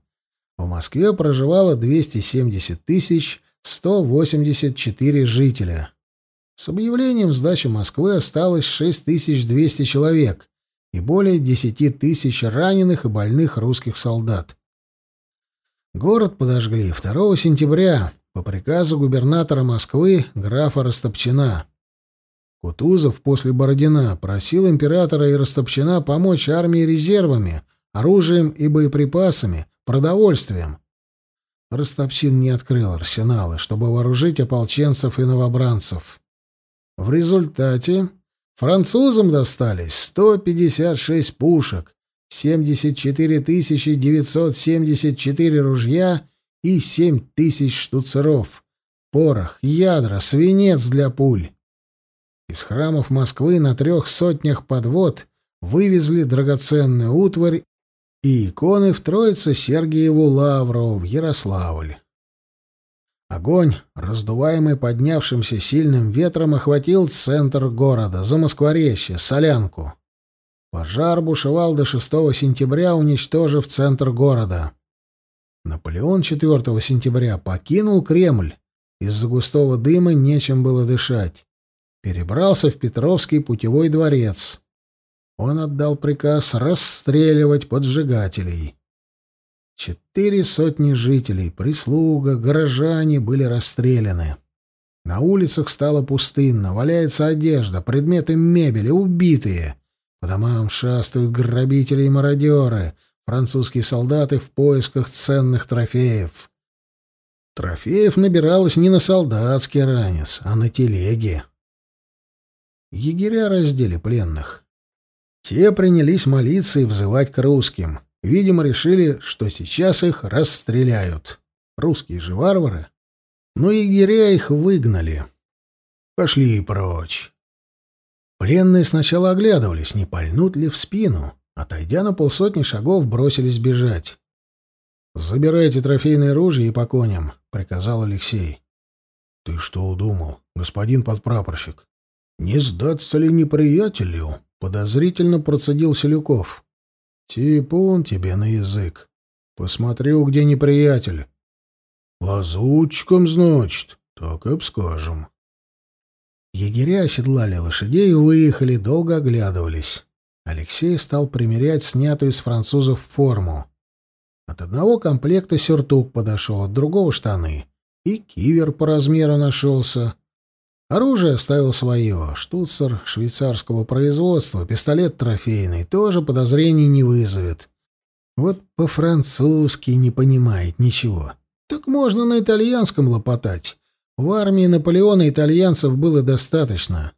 в Москве проживало 270 тысяч 184 жителя. С объявлением сдачи Москвы осталось 6200 человек и более 10 тысяч раненых и больных русских солдат. Город подожгли 2 сентября по приказу губернатора Москвы графа Растопчина. Кутузов после Бородина просил императора и Растопчина помочь армии резервами, оружием и боеприпасами, продовольствием. Ростопчин не открыл арсеналы, чтобы вооружить ополченцев и новобранцев. В результате французам достались 156 пушек, 74 974 ружья и 7 тысяч штуцеров, порох, ядра, свинец для пуль. Из храмов Москвы на трех сотнях подвод вывезли драгоценную утварь и иконы в Троице Сергиеву Лавру в Ярославль. Огонь, раздуваемый поднявшимся сильным ветром, охватил центр города, за Замоскворечье, Солянку. Пожар бушевал до 6 сентября, уничтожив центр города. Наполеон 4 сентября покинул Кремль. Из-за густого дыма нечем было дышать. Перебрался в Петровский путевой дворец. Он отдал приказ расстреливать поджигателей. Четыре сотни жителей, прислуга, горожане были расстреляны. На улицах стало пустынно, валяется одежда, предметы мебели, убитые. По домам шастают грабители и мародеры, французские солдаты в поисках ценных трофеев. Трофеев набиралось не на солдатский ранец, а на телеге. Егеря раздели пленных. Те принялись молиться и взывать к русским. Видимо, решили, что сейчас их расстреляют. Русские же варвары. Но егеря их выгнали. Пошли прочь. Пленные сначала оглядывались, не пальнут ли в спину. Отойдя на полсотни шагов, бросились бежать. «Забирайте трофейное оружие и по коням», — приказал Алексей. «Ты что удумал, господин подпрапорщик? Не сдаться ли неприятелю?» — подозрительно процедил Селюков. Типун тебе на язык. Посмотрю, где неприятель. Лазутчиком, значит, так и обскажем. Егеря оседлали лошадей и выехали, долго оглядывались. Алексей стал примерять снятую с французов форму. От одного комплекта сюртук подошел, от другого — штаны. И кивер по размеру нашелся. Оружие оставил свое. Штуцер швейцарского производства, пистолет трофейный, тоже подозрений не вызовет. Вот по-французски не понимает ничего. Так можно на итальянском лопотать. В армии Наполеона итальянцев было достаточно.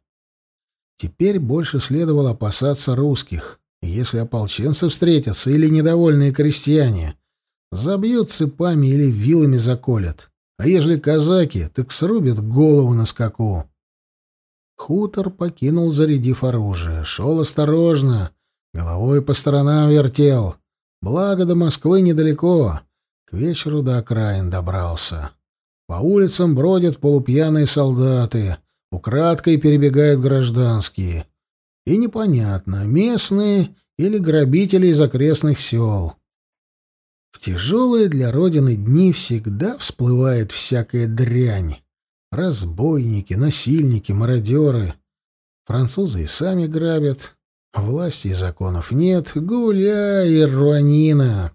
Теперь больше следовало опасаться русских. Если ополченцы встретятся или недовольные крестьяне, забьют цепами или вилами заколят. А ежели казаки, так срубят голову на скаку. Хутор покинул, зарядив оружие. Шел осторожно, головой по сторонам вертел. Благо до Москвы недалеко. К вечеру до окраин добрался. По улицам бродят полупьяные солдаты, украдкой перебегают гражданские. И непонятно, местные или грабители из окрестных сел. В тяжелые для Родины дни всегда всплывает всякая дрянь. Разбойники, насильники, мародеры. Французы и сами грабят. Власти и законов нет. Гуляй, рванина.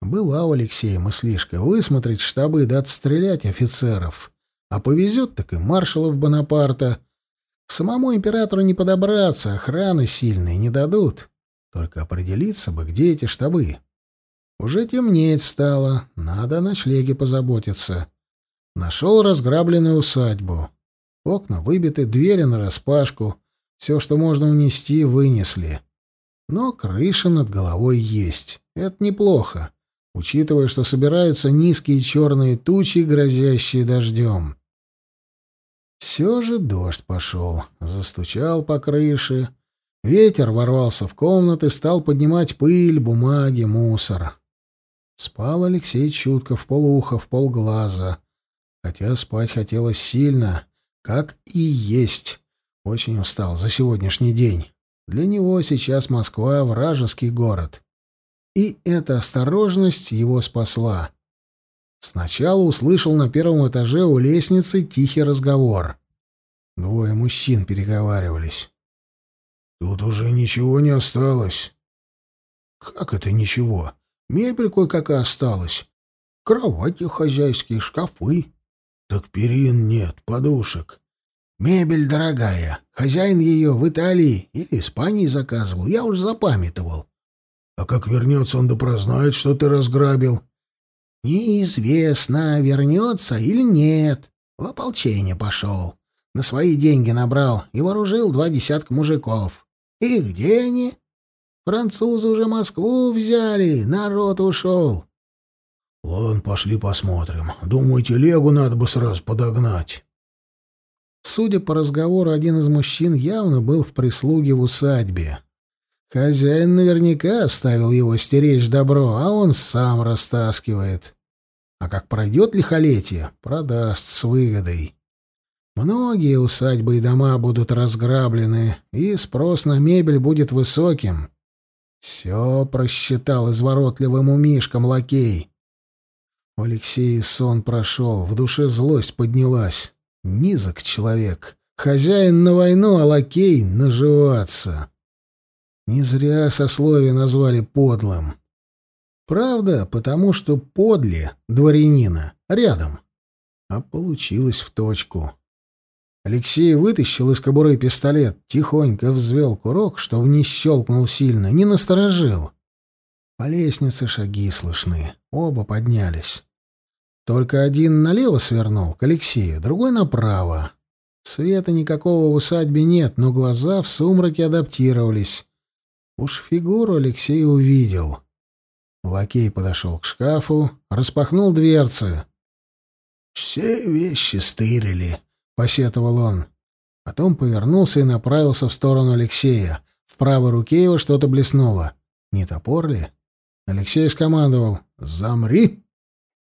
Была у Алексея мыслишка высмотреть штабы да отстрелять офицеров. А повезет, так и маршалов Бонапарта. Самому императору не подобраться, охраны сильные не дадут. Только определиться бы, где эти штабы. Уже темнеть стало, надо о ночлеге позаботиться. Нашел разграбленную усадьбу. Окна выбиты, двери нараспашку. Все, что можно унести, вынесли. Но крыша над головой есть. Это неплохо, учитывая, что собираются низкие черные тучи, грозящие дождем. Все же дождь пошел, застучал по крыше. Ветер ворвался в комнаты, стал поднимать пыль, бумаги, мусор. Спал Алексей чутко, в полуха, в полглаза. Хотя спать хотелось сильно, как и есть. Очень устал за сегодняшний день. Для него сейчас Москва — вражеский город. И эта осторожность его спасла. Сначала услышал на первом этаже у лестницы тихий разговор. Двое мужчин переговаривались. «Тут уже ничего не осталось». «Как это ничего? Мебель кое-какая осталась. Кровати хозяйские, шкафы. Так перин нет, подушек. Мебель дорогая. Хозяин ее в Италии или Испании заказывал. Я уж запамятовал. А как вернется, он да прознает, что ты разграбил. Неизвестно, вернется или нет. В ополчение пошел. На свои деньги набрал и вооружил два десятка мужиков. И где они? Французы уже Москву взяли, народ ушел. Ладно, пошли посмотрим. Думаю, телегу надо бы сразу подогнать. Судя по разговору, один из мужчин явно был в прислуге в усадьбе. Хозяин наверняка оставил его стеречь добро, а он сам растаскивает. А как пройдет лихолетие, продаст с выгодой. Многие усадьбы и дома будут разграблены, и спрос на мебель будет высоким. Все просчитал изворотливым умишком лакей. У Алексея сон прошел, в душе злость поднялась. Низок человек. Хозяин на войну, а лакей — наживаться. Не зря сословие назвали подлым. Правда, потому что подле дворянина рядом. А получилось в точку. Алексей вытащил из кобуры пистолет, тихонько взвел курок, чтобы не щелкнул сильно, не насторожил. По лестнице шаги слышны, оба поднялись. Только один налево свернул, к Алексею, другой направо. Света никакого в усадьбе нет, но глаза в сумраке адаптировались. Уж фигуру Алексей увидел. Лакей подошел к шкафу, распахнул дверцы. «Все вещи стырили», — посетовал он. Потом повернулся и направился в сторону Алексея. В правой руке его что-то блеснуло. Не топор ли? Алексей скомандовал «Замри!».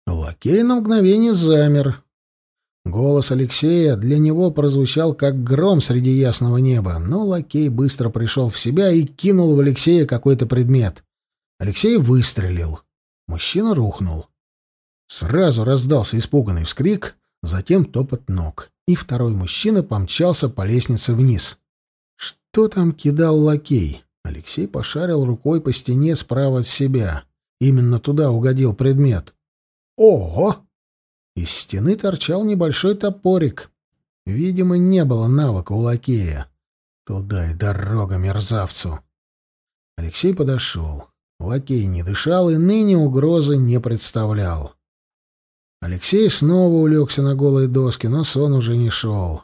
Лакей на мгновение замер. Голос Алексея для него прозвучал как гром среди ясного неба, но лакей быстро пришел в себя и кинул в Алексея какой-то предмет. Алексей выстрелил. Мужчина рухнул. Сразу раздался испуганный вскрик, затем топот ног и второй мужчина помчался по лестнице вниз. Что там кидал лакей? Алексей пошарил рукой по стене справа от себя. Именно туда угодил предмет. Ого! Из стены торчал небольшой топорик. Видимо, не было навыка у лакея. Туда и дорога мерзавцу. Алексей подошел. Лакей не дышал и ныне угрозы не представлял. Алексей снова улегся на голые доски, но сон уже не шел.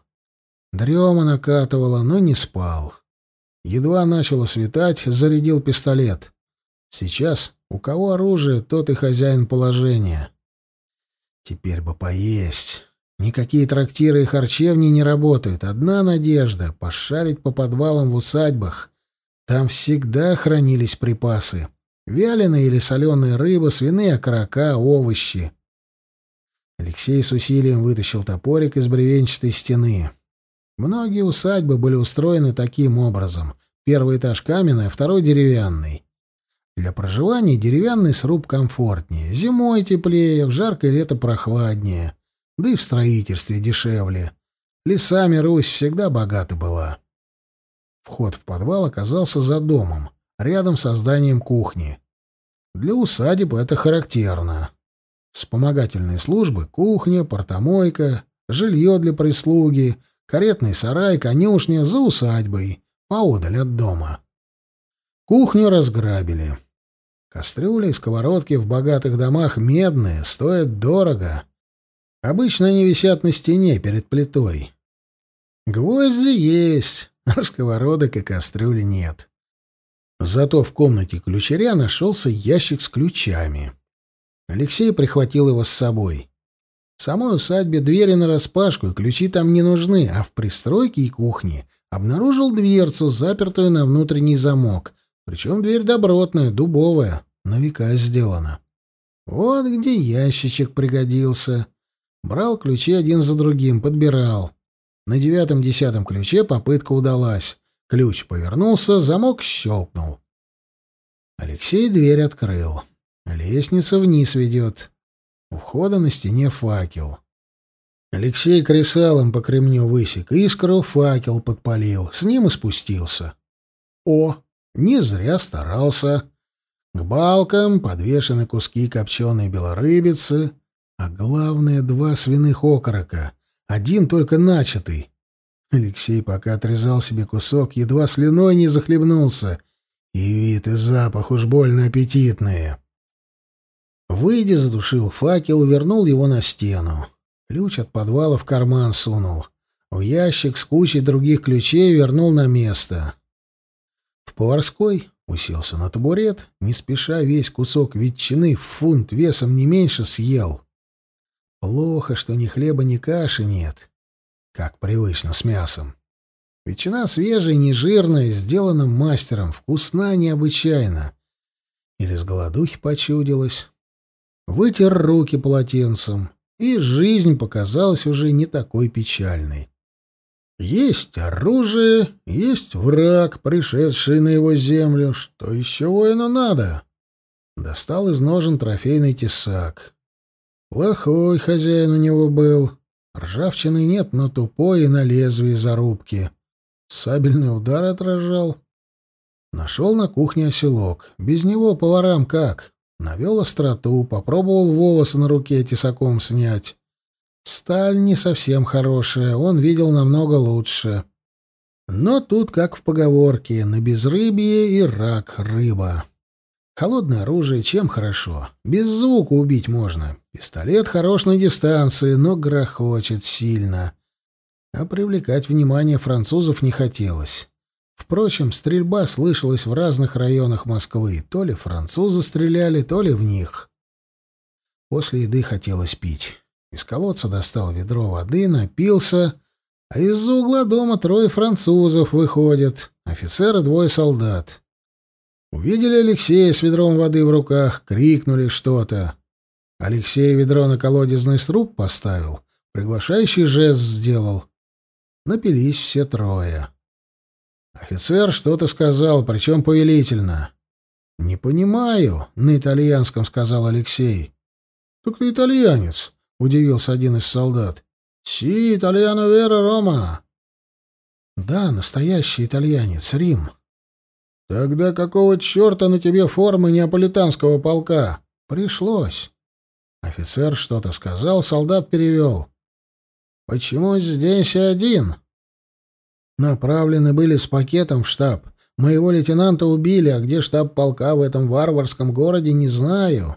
Дрема накатывала, но не спал. Едва начало светать, зарядил пистолет. Сейчас у кого оружие, тот и хозяин положения. Теперь бы поесть. Никакие трактиры и харчевни не работают. Одна надежда — пошарить по подвалам в усадьбах. Там всегда хранились припасы. Вяленая или соленая рыба, свиные окорока, овощи. Алексей с усилием вытащил топорик из бревенчатой стены. Многие усадьбы были устроены таким образом. Первый этаж каменный, а второй деревянный. Для проживания деревянный сруб комфортнее. Зимой теплее, в жаркое лето прохладнее. Да и в строительстве дешевле. Лесами Русь всегда богата была. Вход в подвал оказался за домом, рядом со зданием кухни. Для усадеб это характерно. Вспомогательные службы — кухня, портомойка, жилье для прислуги, каретный сарай, конюшня за усадьбой, поодаль от дома. Кухню разграбили. Кастрюли и сковородки в богатых домах медные, стоят дорого. Обычно они висят на стене перед плитой. Гвозди есть, а сковородок и кастрюли нет. Зато в комнате ключаря нашелся ящик с ключами. Алексей прихватил его с собой. В самой усадьбе двери нараспашку, и ключи там не нужны, а в пристройке и кухне обнаружил дверцу, запертую на внутренний замок. Причем дверь добротная, дубовая, на века сделана. Вот где ящичек пригодился. Брал ключи один за другим, подбирал. На девятом-десятом ключе попытка удалась. Ключ повернулся, замок щелкнул. Алексей дверь открыл. Лестница вниз ведет. У входа на стене факел. Алексей кресалом по кремню высек, искру факел подпалил, с ним и спустился. О, не зря старался. К балкам подвешены куски копченой белорыбицы, а главное — два свиных окорока, один только начатый. Алексей пока отрезал себе кусок, едва слюной не захлебнулся, и вид и запах уж больно аппетитные. Выйдя, задушил факел, вернул его на стену. Ключ от подвала в карман сунул. В ящик с кучей других ключей вернул на место. В поварской уселся на табурет, не спеша весь кусок ветчины в фунт весом не меньше съел. Плохо, что ни хлеба, ни каши нет, как привычно с мясом. Ветчина свежая, нежирная, сделана мастером, вкусна необычайно. Или с голодухи почудилась. Вытер руки полотенцем и жизнь показалась уже не такой печальной. Есть оружие, есть враг, пришедший на его землю. Что еще воину надо? Достал из ножен трофейный тесак. Плохой хозяин у него был. Ржавчины нет, но тупой и на лезвии зарубки. Сабельный удар отражал. Нашел на кухне оселок. Без него поварам как? Навел остроту, попробовал волосы на руке тесаком снять. Сталь не совсем хорошая, он видел намного лучше. Но тут, как в поговорке, на безрыбье и рак рыба. Холодное оружие чем хорошо? Без звука убить можно. Пистолет хорош на дистанции, но грохочет сильно. А привлекать внимание французов не хотелось. Впрочем, стрельба слышалась в разных районах Москвы. То ли французы стреляли, то ли в них. После еды хотелось пить. Из колодца достал ведро воды, напился, а из-за угла дома трое французов выходят, офицеры двое солдат. Увидели Алексея с ведром воды в руках, крикнули что-то. Алексей ведро на колодезный сруб поставил, приглашающий жест сделал. Напились все трое. Офицер что-то сказал, причем повелительно. «Не понимаю», — на итальянском сказал Алексей. «Так ты итальянец», — удивился один из солдат. «Си, итальяно вера Рома». «Да, настоящий итальянец, Рим». «Тогда какого черта на тебе формы неаполитанского полка?» «Пришлось». Офицер что-то сказал, солдат перевел. «Почему здесь один?» Направлены были с пакетом в штаб. Моего лейтенанта убили, а где штаб полка в этом варварском городе, не знаю.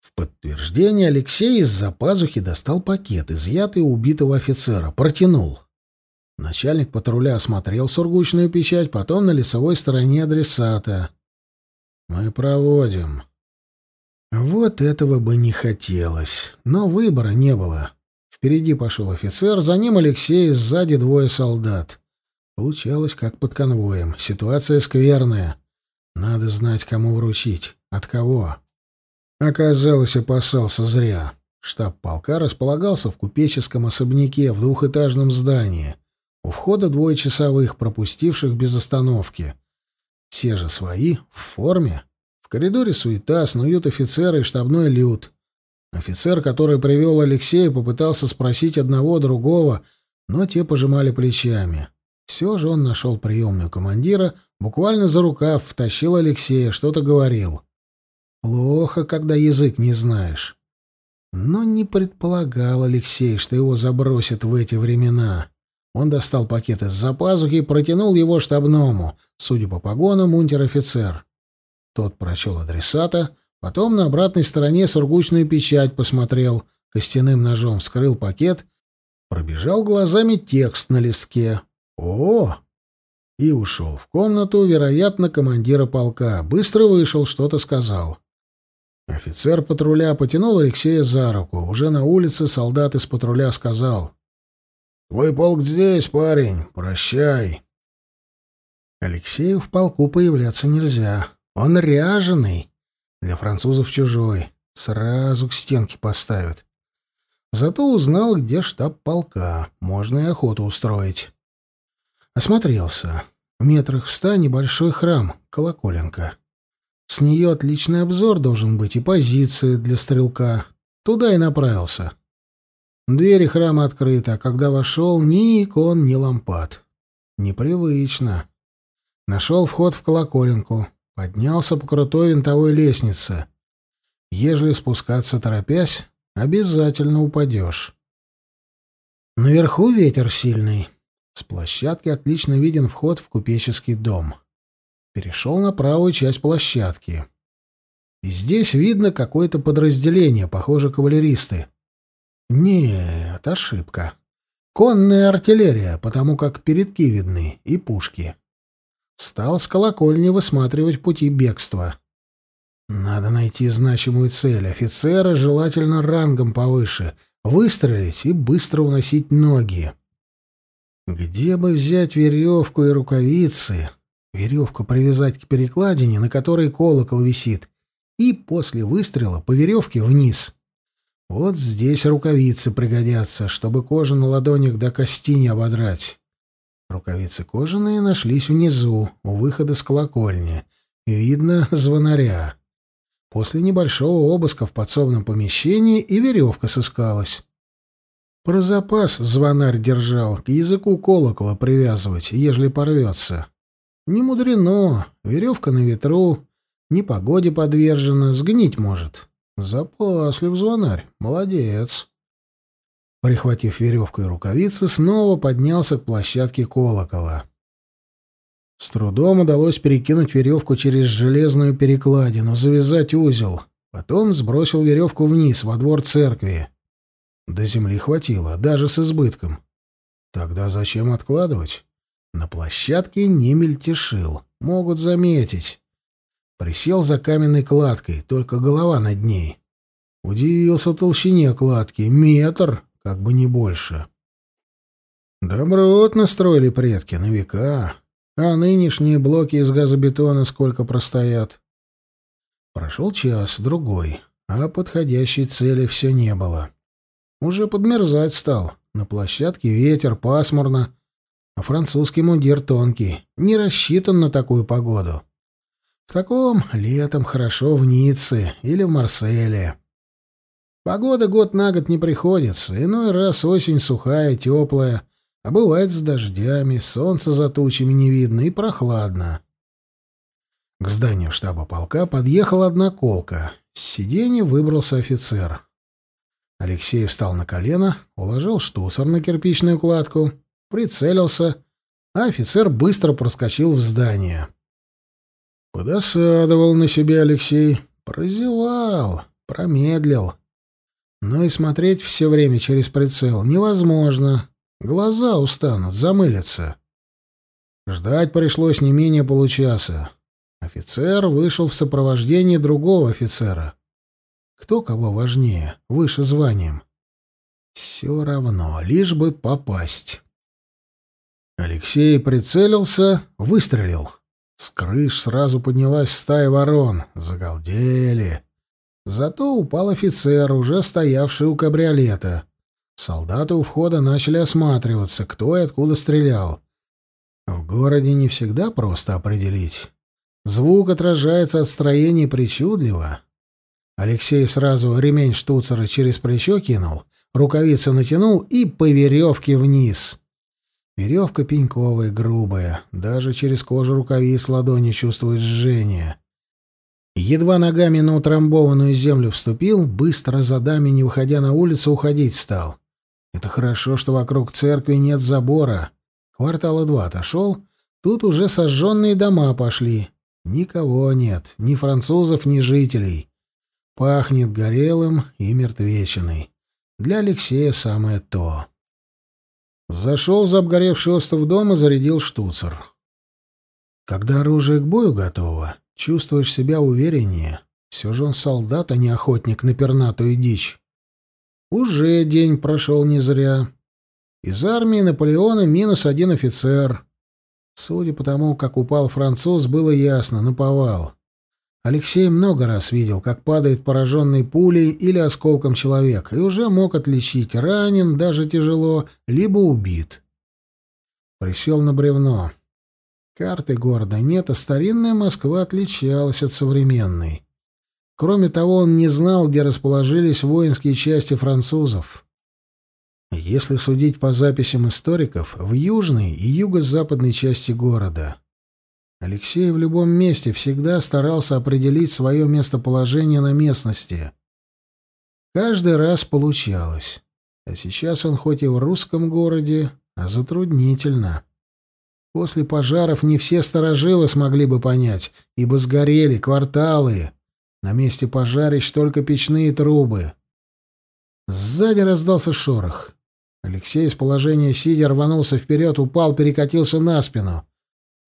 В подтверждение Алексей из-за пазухи достал пакет, изъятый у убитого офицера, протянул. Начальник патруля осмотрел сургучную печать, потом на лицевой стороне адресата. «Мы проводим». Вот этого бы не хотелось, но выбора не было. Впереди пошел офицер, за ним Алексей, сзади двое солдат. Получалось, как под конвоем. Ситуация скверная. Надо знать, кому вручить. От кого. Оказалось, опасался зря. Штаб полка располагался в купеческом особняке в двухэтажном здании. У входа двое часовых, пропустивших без остановки. Все же свои, в форме. В коридоре суета, снуют офицеры и штабной люд. Офицер, который привел Алексея, попытался спросить одного другого, но те пожимали плечами. Все же он нашел приемную командира, буквально за рукав втащил Алексея, что-то говорил. Плохо, когда язык не знаешь. Но не предполагал Алексей, что его забросят в эти времена. Он достал пакет из-за пазухи и протянул его штабному, судя по погонам, унтер-офицер. Тот прочел адресата, Потом на обратной стороне сургучную печать посмотрел, костяным ножом вскрыл пакет, пробежал глазами текст на листке. О! И ушел в комнату, вероятно, командира полка. Быстро вышел, что-то сказал. Офицер патруля потянул Алексея за руку. Уже на улице солдат из патруля сказал. «Твой полк здесь, парень. Прощай». Алексею в полку появляться нельзя. Он ряженый. Для французов чужой. Сразу к стенке поставят. Зато узнал, где штаб полка. Можно и охоту устроить. Осмотрелся. В метрах в ста небольшой храм, колоколенка. С нее отличный обзор должен быть и позиция для стрелка. Туда и направился. Двери храма открыты, а когда вошел, ни икон, ни лампад. Непривычно. Нашел вход в колоколенку. Поднялся по крутой винтовой лестнице. Ежели спускаться торопясь, обязательно упадешь. Наверху ветер сильный. С площадки отлично виден вход в купеческий дом. Перешел на правую часть площадки. И здесь видно какое-то подразделение, похоже, кавалеристы. Нет, ошибка. Конная артиллерия, потому как передки видны и пушки. Стал с колокольни высматривать пути бегства. Надо найти значимую цель, офицера желательно рангом повыше, выстрелить и быстро уносить ноги. Где бы взять веревку и рукавицы? Веревку привязать к перекладине, на которой колокол висит, и после выстрела по веревке вниз. Вот здесь рукавицы пригодятся, чтобы кожу на ладонях до кости не ободрать. Рукавицы кожаные нашлись внизу, у выхода с колокольни. Видно звонаря. После небольшого обыска в подсобном помещении и веревка сыскалась. Про запас звонарь держал, к языку колокола привязывать, ежели порвется. Не мудрено, веревка на ветру, непогоде подвержена, сгнить может. Запаслив звонарь, молодец. Прихватив веревку и рукавицы, снова поднялся к площадке колокола. С трудом удалось перекинуть веревку через железную перекладину, завязать узел. Потом сбросил веревку вниз, во двор церкви. До земли хватило, даже с избытком. Тогда зачем откладывать? На площадке не мельтешил, могут заметить. Присел за каменной кладкой, только голова над ней. Удивился толщине кладки. Метр, как бы не больше. Добротно строили предки, на века. А нынешние блоки из газобетона сколько простоят? Прошел час, другой, а подходящей цели все не было. Уже подмерзать стал. На площадке ветер, пасмурно, а французский мундир тонкий, не рассчитан на такую погоду. В таком летом хорошо в Ницце или в Марселе. Погода год на год не приходится, иной раз осень сухая, теплая, а бывает с дождями, солнца за тучами не видно и прохладно. К зданию штаба полка подъехала одноколка. С сиденья выбрался офицер. Алексей встал на колено, уложил штуцер на кирпичную кладку, прицелился, а офицер быстро проскочил в здание. Подосадовал на себя Алексей, прозевал, промедлил. Но и смотреть все время через прицел невозможно. Глаза устанут, замылятся. Ждать пришлось не менее получаса. Офицер вышел в сопровождении другого офицера. Кто кого важнее, выше званием? Все равно, лишь бы попасть. Алексей прицелился, выстрелил. С крыш сразу поднялась стая ворон. Загалдели. Зато упал офицер, уже стоявший у кабриолета. Солдаты у входа начали осматриваться, кто и откуда стрелял. В городе не всегда просто определить. Звук отражается от строений причудливо. Алексей сразу ремень штуцера через плечо кинул, рукавицы натянул и по веревке вниз. Веревка пеньковая, грубая, даже через кожу рукавиц ладони чувствует жжение. Едва ногами на утрамбованную землю вступил, быстро за дами, не выходя на улицу, уходить стал. Это хорошо, что вокруг церкви нет забора. Квартала два отошел, тут уже сожженные дома пошли. Никого нет, ни французов, ни жителей. Пахнет горелым и мертвечиной. Для Алексея самое то. Зашел за обгоревший остов дома, зарядил штуцер. Когда оружие к бою готово, чувствуешь себя увереннее. Все же он солдат, а не охотник на пернатую дичь. Уже день прошел не зря. Из армии Наполеона минус один офицер. Судя по тому, как упал француз, было ясно — наповал. Алексей много раз видел, как падает пораженный пулей или осколком человек, и уже мог отличить, ранен, даже тяжело, либо убит. Присел на бревно. Карты города нет, а старинная Москва отличалась от современной. Кроме того, он не знал, где расположились воинские части французов. Если судить по записям историков, в южной и юго-западной части города. Алексей в любом месте всегда старался определить свое местоположение на местности. Каждый раз получалось. А сейчас он хоть и в русском городе, а затруднительно. После пожаров не все сторожилы смогли бы понять, ибо сгорели кварталы. На месте пожарищ только печные трубы. Сзади раздался шорох. Алексей из положения сидя рванулся вперед, упал, перекатился на спину.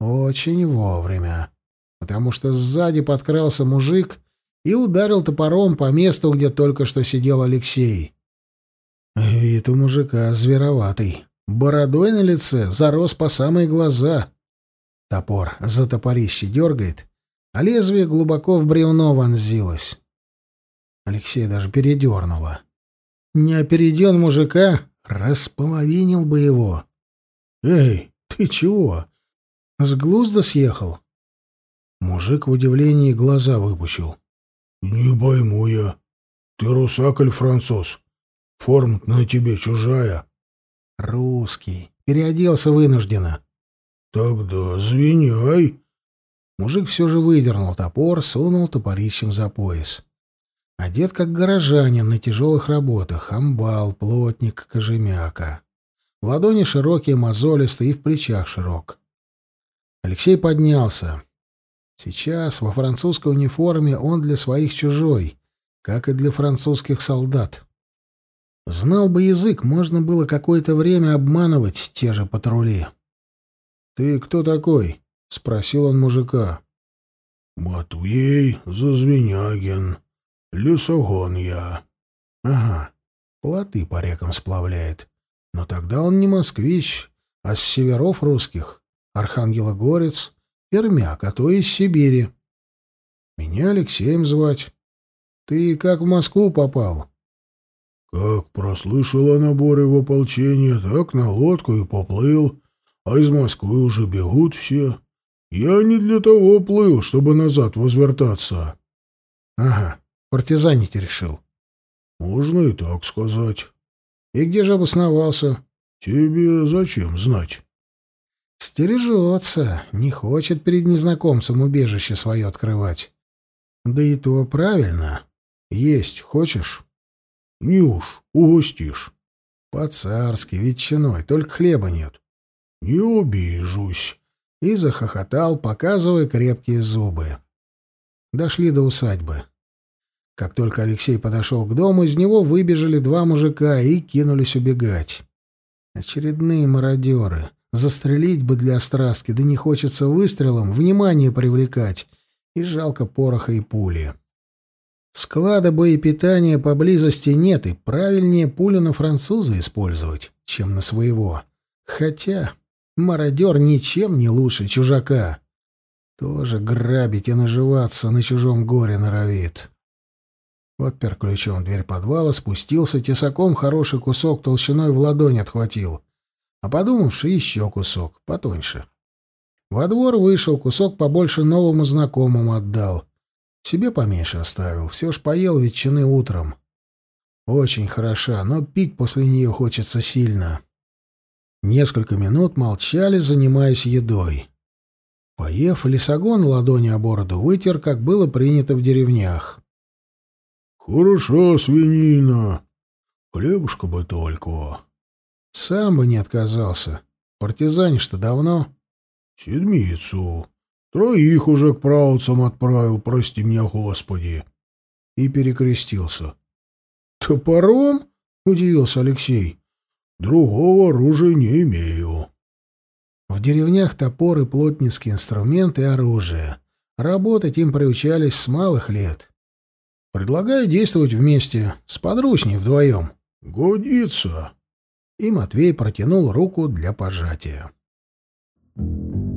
Очень вовремя. Потому что сзади подкрался мужик и ударил топором по месту, где только что сидел Алексей. Вид у мужика звероватый. Бородой на лице зарос по самые глаза. Топор за топорище дергает, а лезвие глубоко в бревно вонзилось. Алексей даже передернуло. Не опереден мужика, располовинил бы его. «Эй, ты чего? С глузда съехал?» Мужик в удивлении глаза выпучил. «Не пойму я. Ты русак или француз? Форма на тебе чужая». «Русский. Переоделся вынужденно». «Тогда звеняй». Мужик все же выдернул топор, сунул топорищем за пояс. Одет как горожанин на тяжелых работах, амбал, плотник, кожемяка. Ладони широкие, мозолистые и в плечах широк. Алексей поднялся. Сейчас во французской униформе он для своих чужой, как и для французских солдат. Знал бы язык, можно было какое-то время обманывать те же патрули. «Ты кто такой?» — спросил он мужика. «Матвей Зазвенягин», Лесогон я. Ага, плоты по рекам сплавляет. Но тогда он не москвич, а с северов русских. Архангелогорец, Пермяк, а то из Сибири. Меня Алексеем звать. Ты как в Москву попал? Как прослышал о наборе в ополчение, так на лодку и поплыл, а из Москвы уже бегут все. Я не для того плыл, чтобы назад возвертаться. Ага, партизанить решил. Можно и так сказать. И где же обосновался? Тебе зачем знать? Стережется, не хочет перед незнакомцем убежище свое открывать. Да и то правильно. Есть хочешь? Уж, угостишь. По-царски, ветчиной, только хлеба нет. Не обижусь. И захохотал, показывая крепкие зубы. Дошли до усадьбы. Как только Алексей подошел к дому, из него выбежали два мужика и кинулись убегать. Очередные мародеры. Застрелить бы для страстки, да не хочется выстрелом внимание привлекать. И жалко пороха и пули. Склада боепитания поблизости нет, и правильнее пулю на француза использовать, чем на своего. Хотя мародер ничем не лучше чужака. Тоже грабить и наживаться на чужом горе норовит. Отпер ключом дверь подвала, спустился, тесаком хороший кусок толщиной в ладонь отхватил. А подумавши, еще кусок, потоньше. Во двор вышел, кусок побольше новому знакомому отдал. Себе поменьше оставил, все ж поел ветчины утром. Очень хороша, но пить после нее хочется сильно. Несколько минут молчали, занимаясь едой. Поев, лесогон ладони о бороду вытер, как было принято в деревнях. Хорошо, свинина. Хлебушка бы только. Сам бы не отказался. Партизанишь-то давно? Седмицу. Троих уже к правцам отправил, прости меня, Господи. И перекрестился. Топором? Удивился Алексей. Другого оружия не имею. В деревнях топоры, плотницкие инструменты и оружие. Работать им приучались с малых лет. Предлагаю действовать вместе, с подручней вдвоем. — Годится. И Матвей протянул руку для пожатия. Thank you.